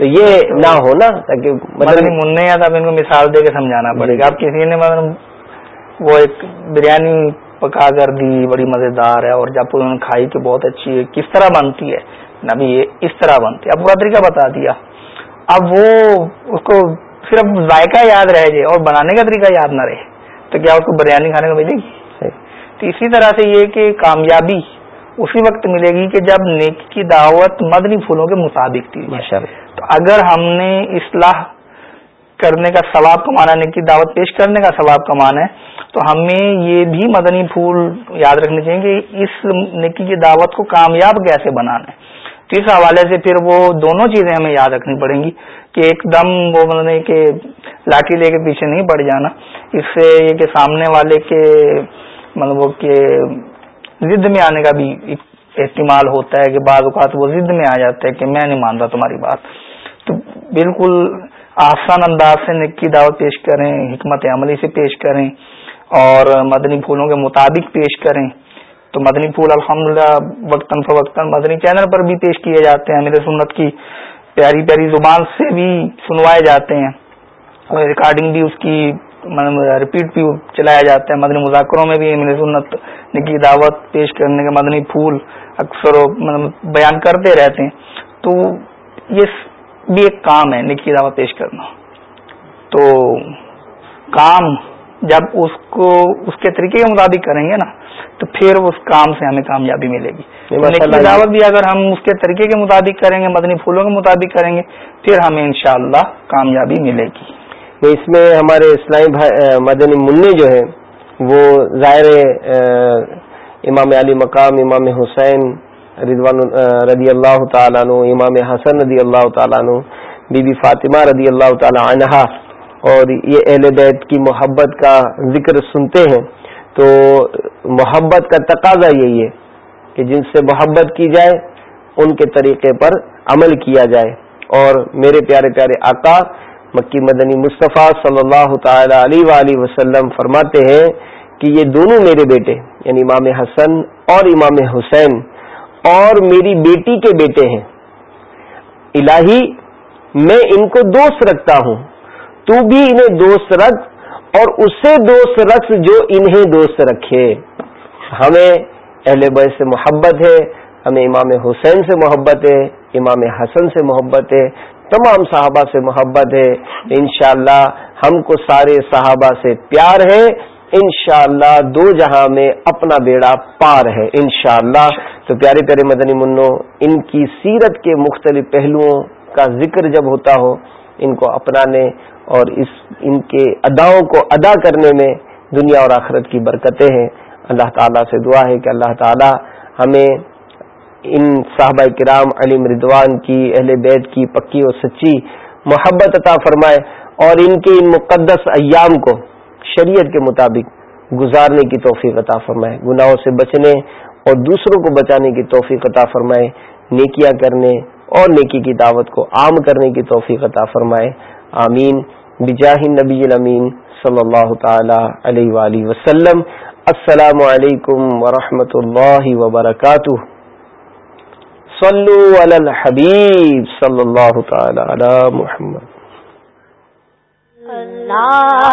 تو یہ نہ ہو نا تاکہ مطلب منہ یا ان کو مثال دے کے سمجھانا پڑے۔ گا آپ کسی نے مطلب وہ ایک بریانی پکا کر دی بڑی مزیدار ہے اور جب انہوں نے کھائی کہ بہت اچھی ہے کس طرح بنتی ہے؟ نبی یہ اس طرح بنتی ہے۔ اب پورا طریقہ بتا دیا۔ اب وہ اس کو صرف ذائقہ یاد رہ جائے اور بنانے کا طریقہ یاد نہ رہے۔ تو کیا اس کو بریانی کھانے کو ملے گی؟ تو اسی طرح سے یہ کہ کامیابی اسی وقت ملے گی کہ جب نیکی کی دعوت مدنی پھولوں کے مطابق تھی تو اگر ہم نے اصلاح کرنے کا ثواب کمانا نیکی دعوت پیش کرنے کا ثواب کمانا ہے تو ہمیں یہ بھی مدنی پھول یاد رکھنے چاہیے کہ اس نیکی کی دعوت کو کامیاب کیسے بنانا ہے۔ تو اس حوالے سے پھر وہ دونوں چیزیں ہمیں یاد رکھنی پڑیں گی کہ ایک دم وہ مطلب کہ لاٹھی لے کے پیچھے نہیں پڑ جانا اس سے یہ کہ سامنے والے کے مطلب کہ ضد میں آنے کا بھی احتمال ہوتا ہے کہ بعض اوقات وہ ضد میں آ جاتے ہیں کہ میں نہیں مانتا تمہاری بات۔ تو بالکل آسان انداز سے نکی دعوت پیش کریں، حکمت عملی سے پیش کریں اور مدنی پھولوں کے مطابق پیش کریں۔ تو مدنی پھول الحمد للہ وقتاً فوقتاً مدنی چینل پر بھی پیش کیے جاتے ہیں۔ میرے سنت کی پیاری پیاری زبان سے بھی سنوائے جاتے ہیں۔ اور ریکارڈنگ بھی اس کی ریپیٹ بھی چلایا جاتا ہے۔ مدنی مذاکروں میں بھی میرے سنت نکی دعوت پیش کرنے کے مدنی پھول اکثر بیان کرتے رہتے ہیں۔ تو یہ بھی ایک کام ہے نکی دعوت پیش کرنا۔ تو کام جب اس کو اس کے طریقے کے مطابق کریں گے نا تو پھر اس کام سے ہمیں کامیابی ملے گی۔ دعوت بھی اگر ہم اس کے طریقے کے مطابق کریں گے مدنی پھولوں کے مطابق کریں گے پھر ہمیں انشاءاللہ کامیابی ملے گی۔ اس میں ہمارے اسلامی مدنی منی جو ہے وہ ظاہر امام علی مقام، امام حسین رضوان رضی اللہ تعالیٰ عنہ، امام حسن رضی اللہ تعالیٰ عنہ، بی بی فاطمہ رضی اللہ تعالیٰ عنہ اور یہ اہل بیت کی محبت کا ذکر سنتے ہیں۔ تو محبت کا تقاضا یہی ہے کہ جن سے محبت کی جائے، ان کے طریقے پر عمل کیا جائے۔ اور میرے پیارے پیارے آقا مکی مدنی مصطفیٰ صلی اللہ تعالی علیہ وسلم فرماتے ہیں کہ یہ دونوں میرے بیٹے یعنی امام حسن اور امام حسین، اور میری بیٹی کے بیٹے ہیں۔ الہی، میں ان کو دوست رکھتا ہوں۔ تو بھی انہیں دوست رکھ اور اس سے دوست رکھ جو انہیں دوست رکھے۔ ہمیں اہل بیت سے محبت ہے، ہمیں امام حسین سے محبت ہے، امام حسن سے محبت ہے۔ تمام صحابہ سے محبت ہے۔ انشاءاللہ ہم کو سارے صحابہ سے پیار ہے۔ انشاءاللہ دو جہاں میں اپنا بیڑا پار ہے۔ انشاءاللہ تو پیارے پیارے مدنی منو، ان کی سیرت کے مختلف پہلوؤں کا ذکر جب ہوتا ہو، ان کو اپنانے اور اس، ان کے اداؤں کو ادا کرنے میں دنیا اور آخرت کی برکتیں ہیں۔ اللہ تعالیٰ سے دعا ہے کہ اللہ تعالیٰ ہمیں ان صحابہ کرام علی مردوان کی، اہل بیت کی، پکی اور سچی محبت عطا فرمائے اور ان کے ان مقدس ایام کو شریعت کے مطابق گزارنے کی توفیق عطا فرمائے، گناہوں سے بچنے اور دوسروں کو بچانے کی توفیق عطا فرمائے، نیکیاں کرنے اور نیکی کی دعوت کو عام کرنے کی توفیق عطا فرمائے۔ آمین۔ بجاہ نبی الامین صلی اللہ تعالی علیہ وآلہ وسلم۔ السلام علیکم ورحمۃ اللہ وبرکاتہ۔ صلو علی الحبیب صلی اللہ تعالی علی محمد. اللہ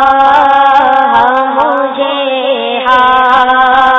مجھے ہاں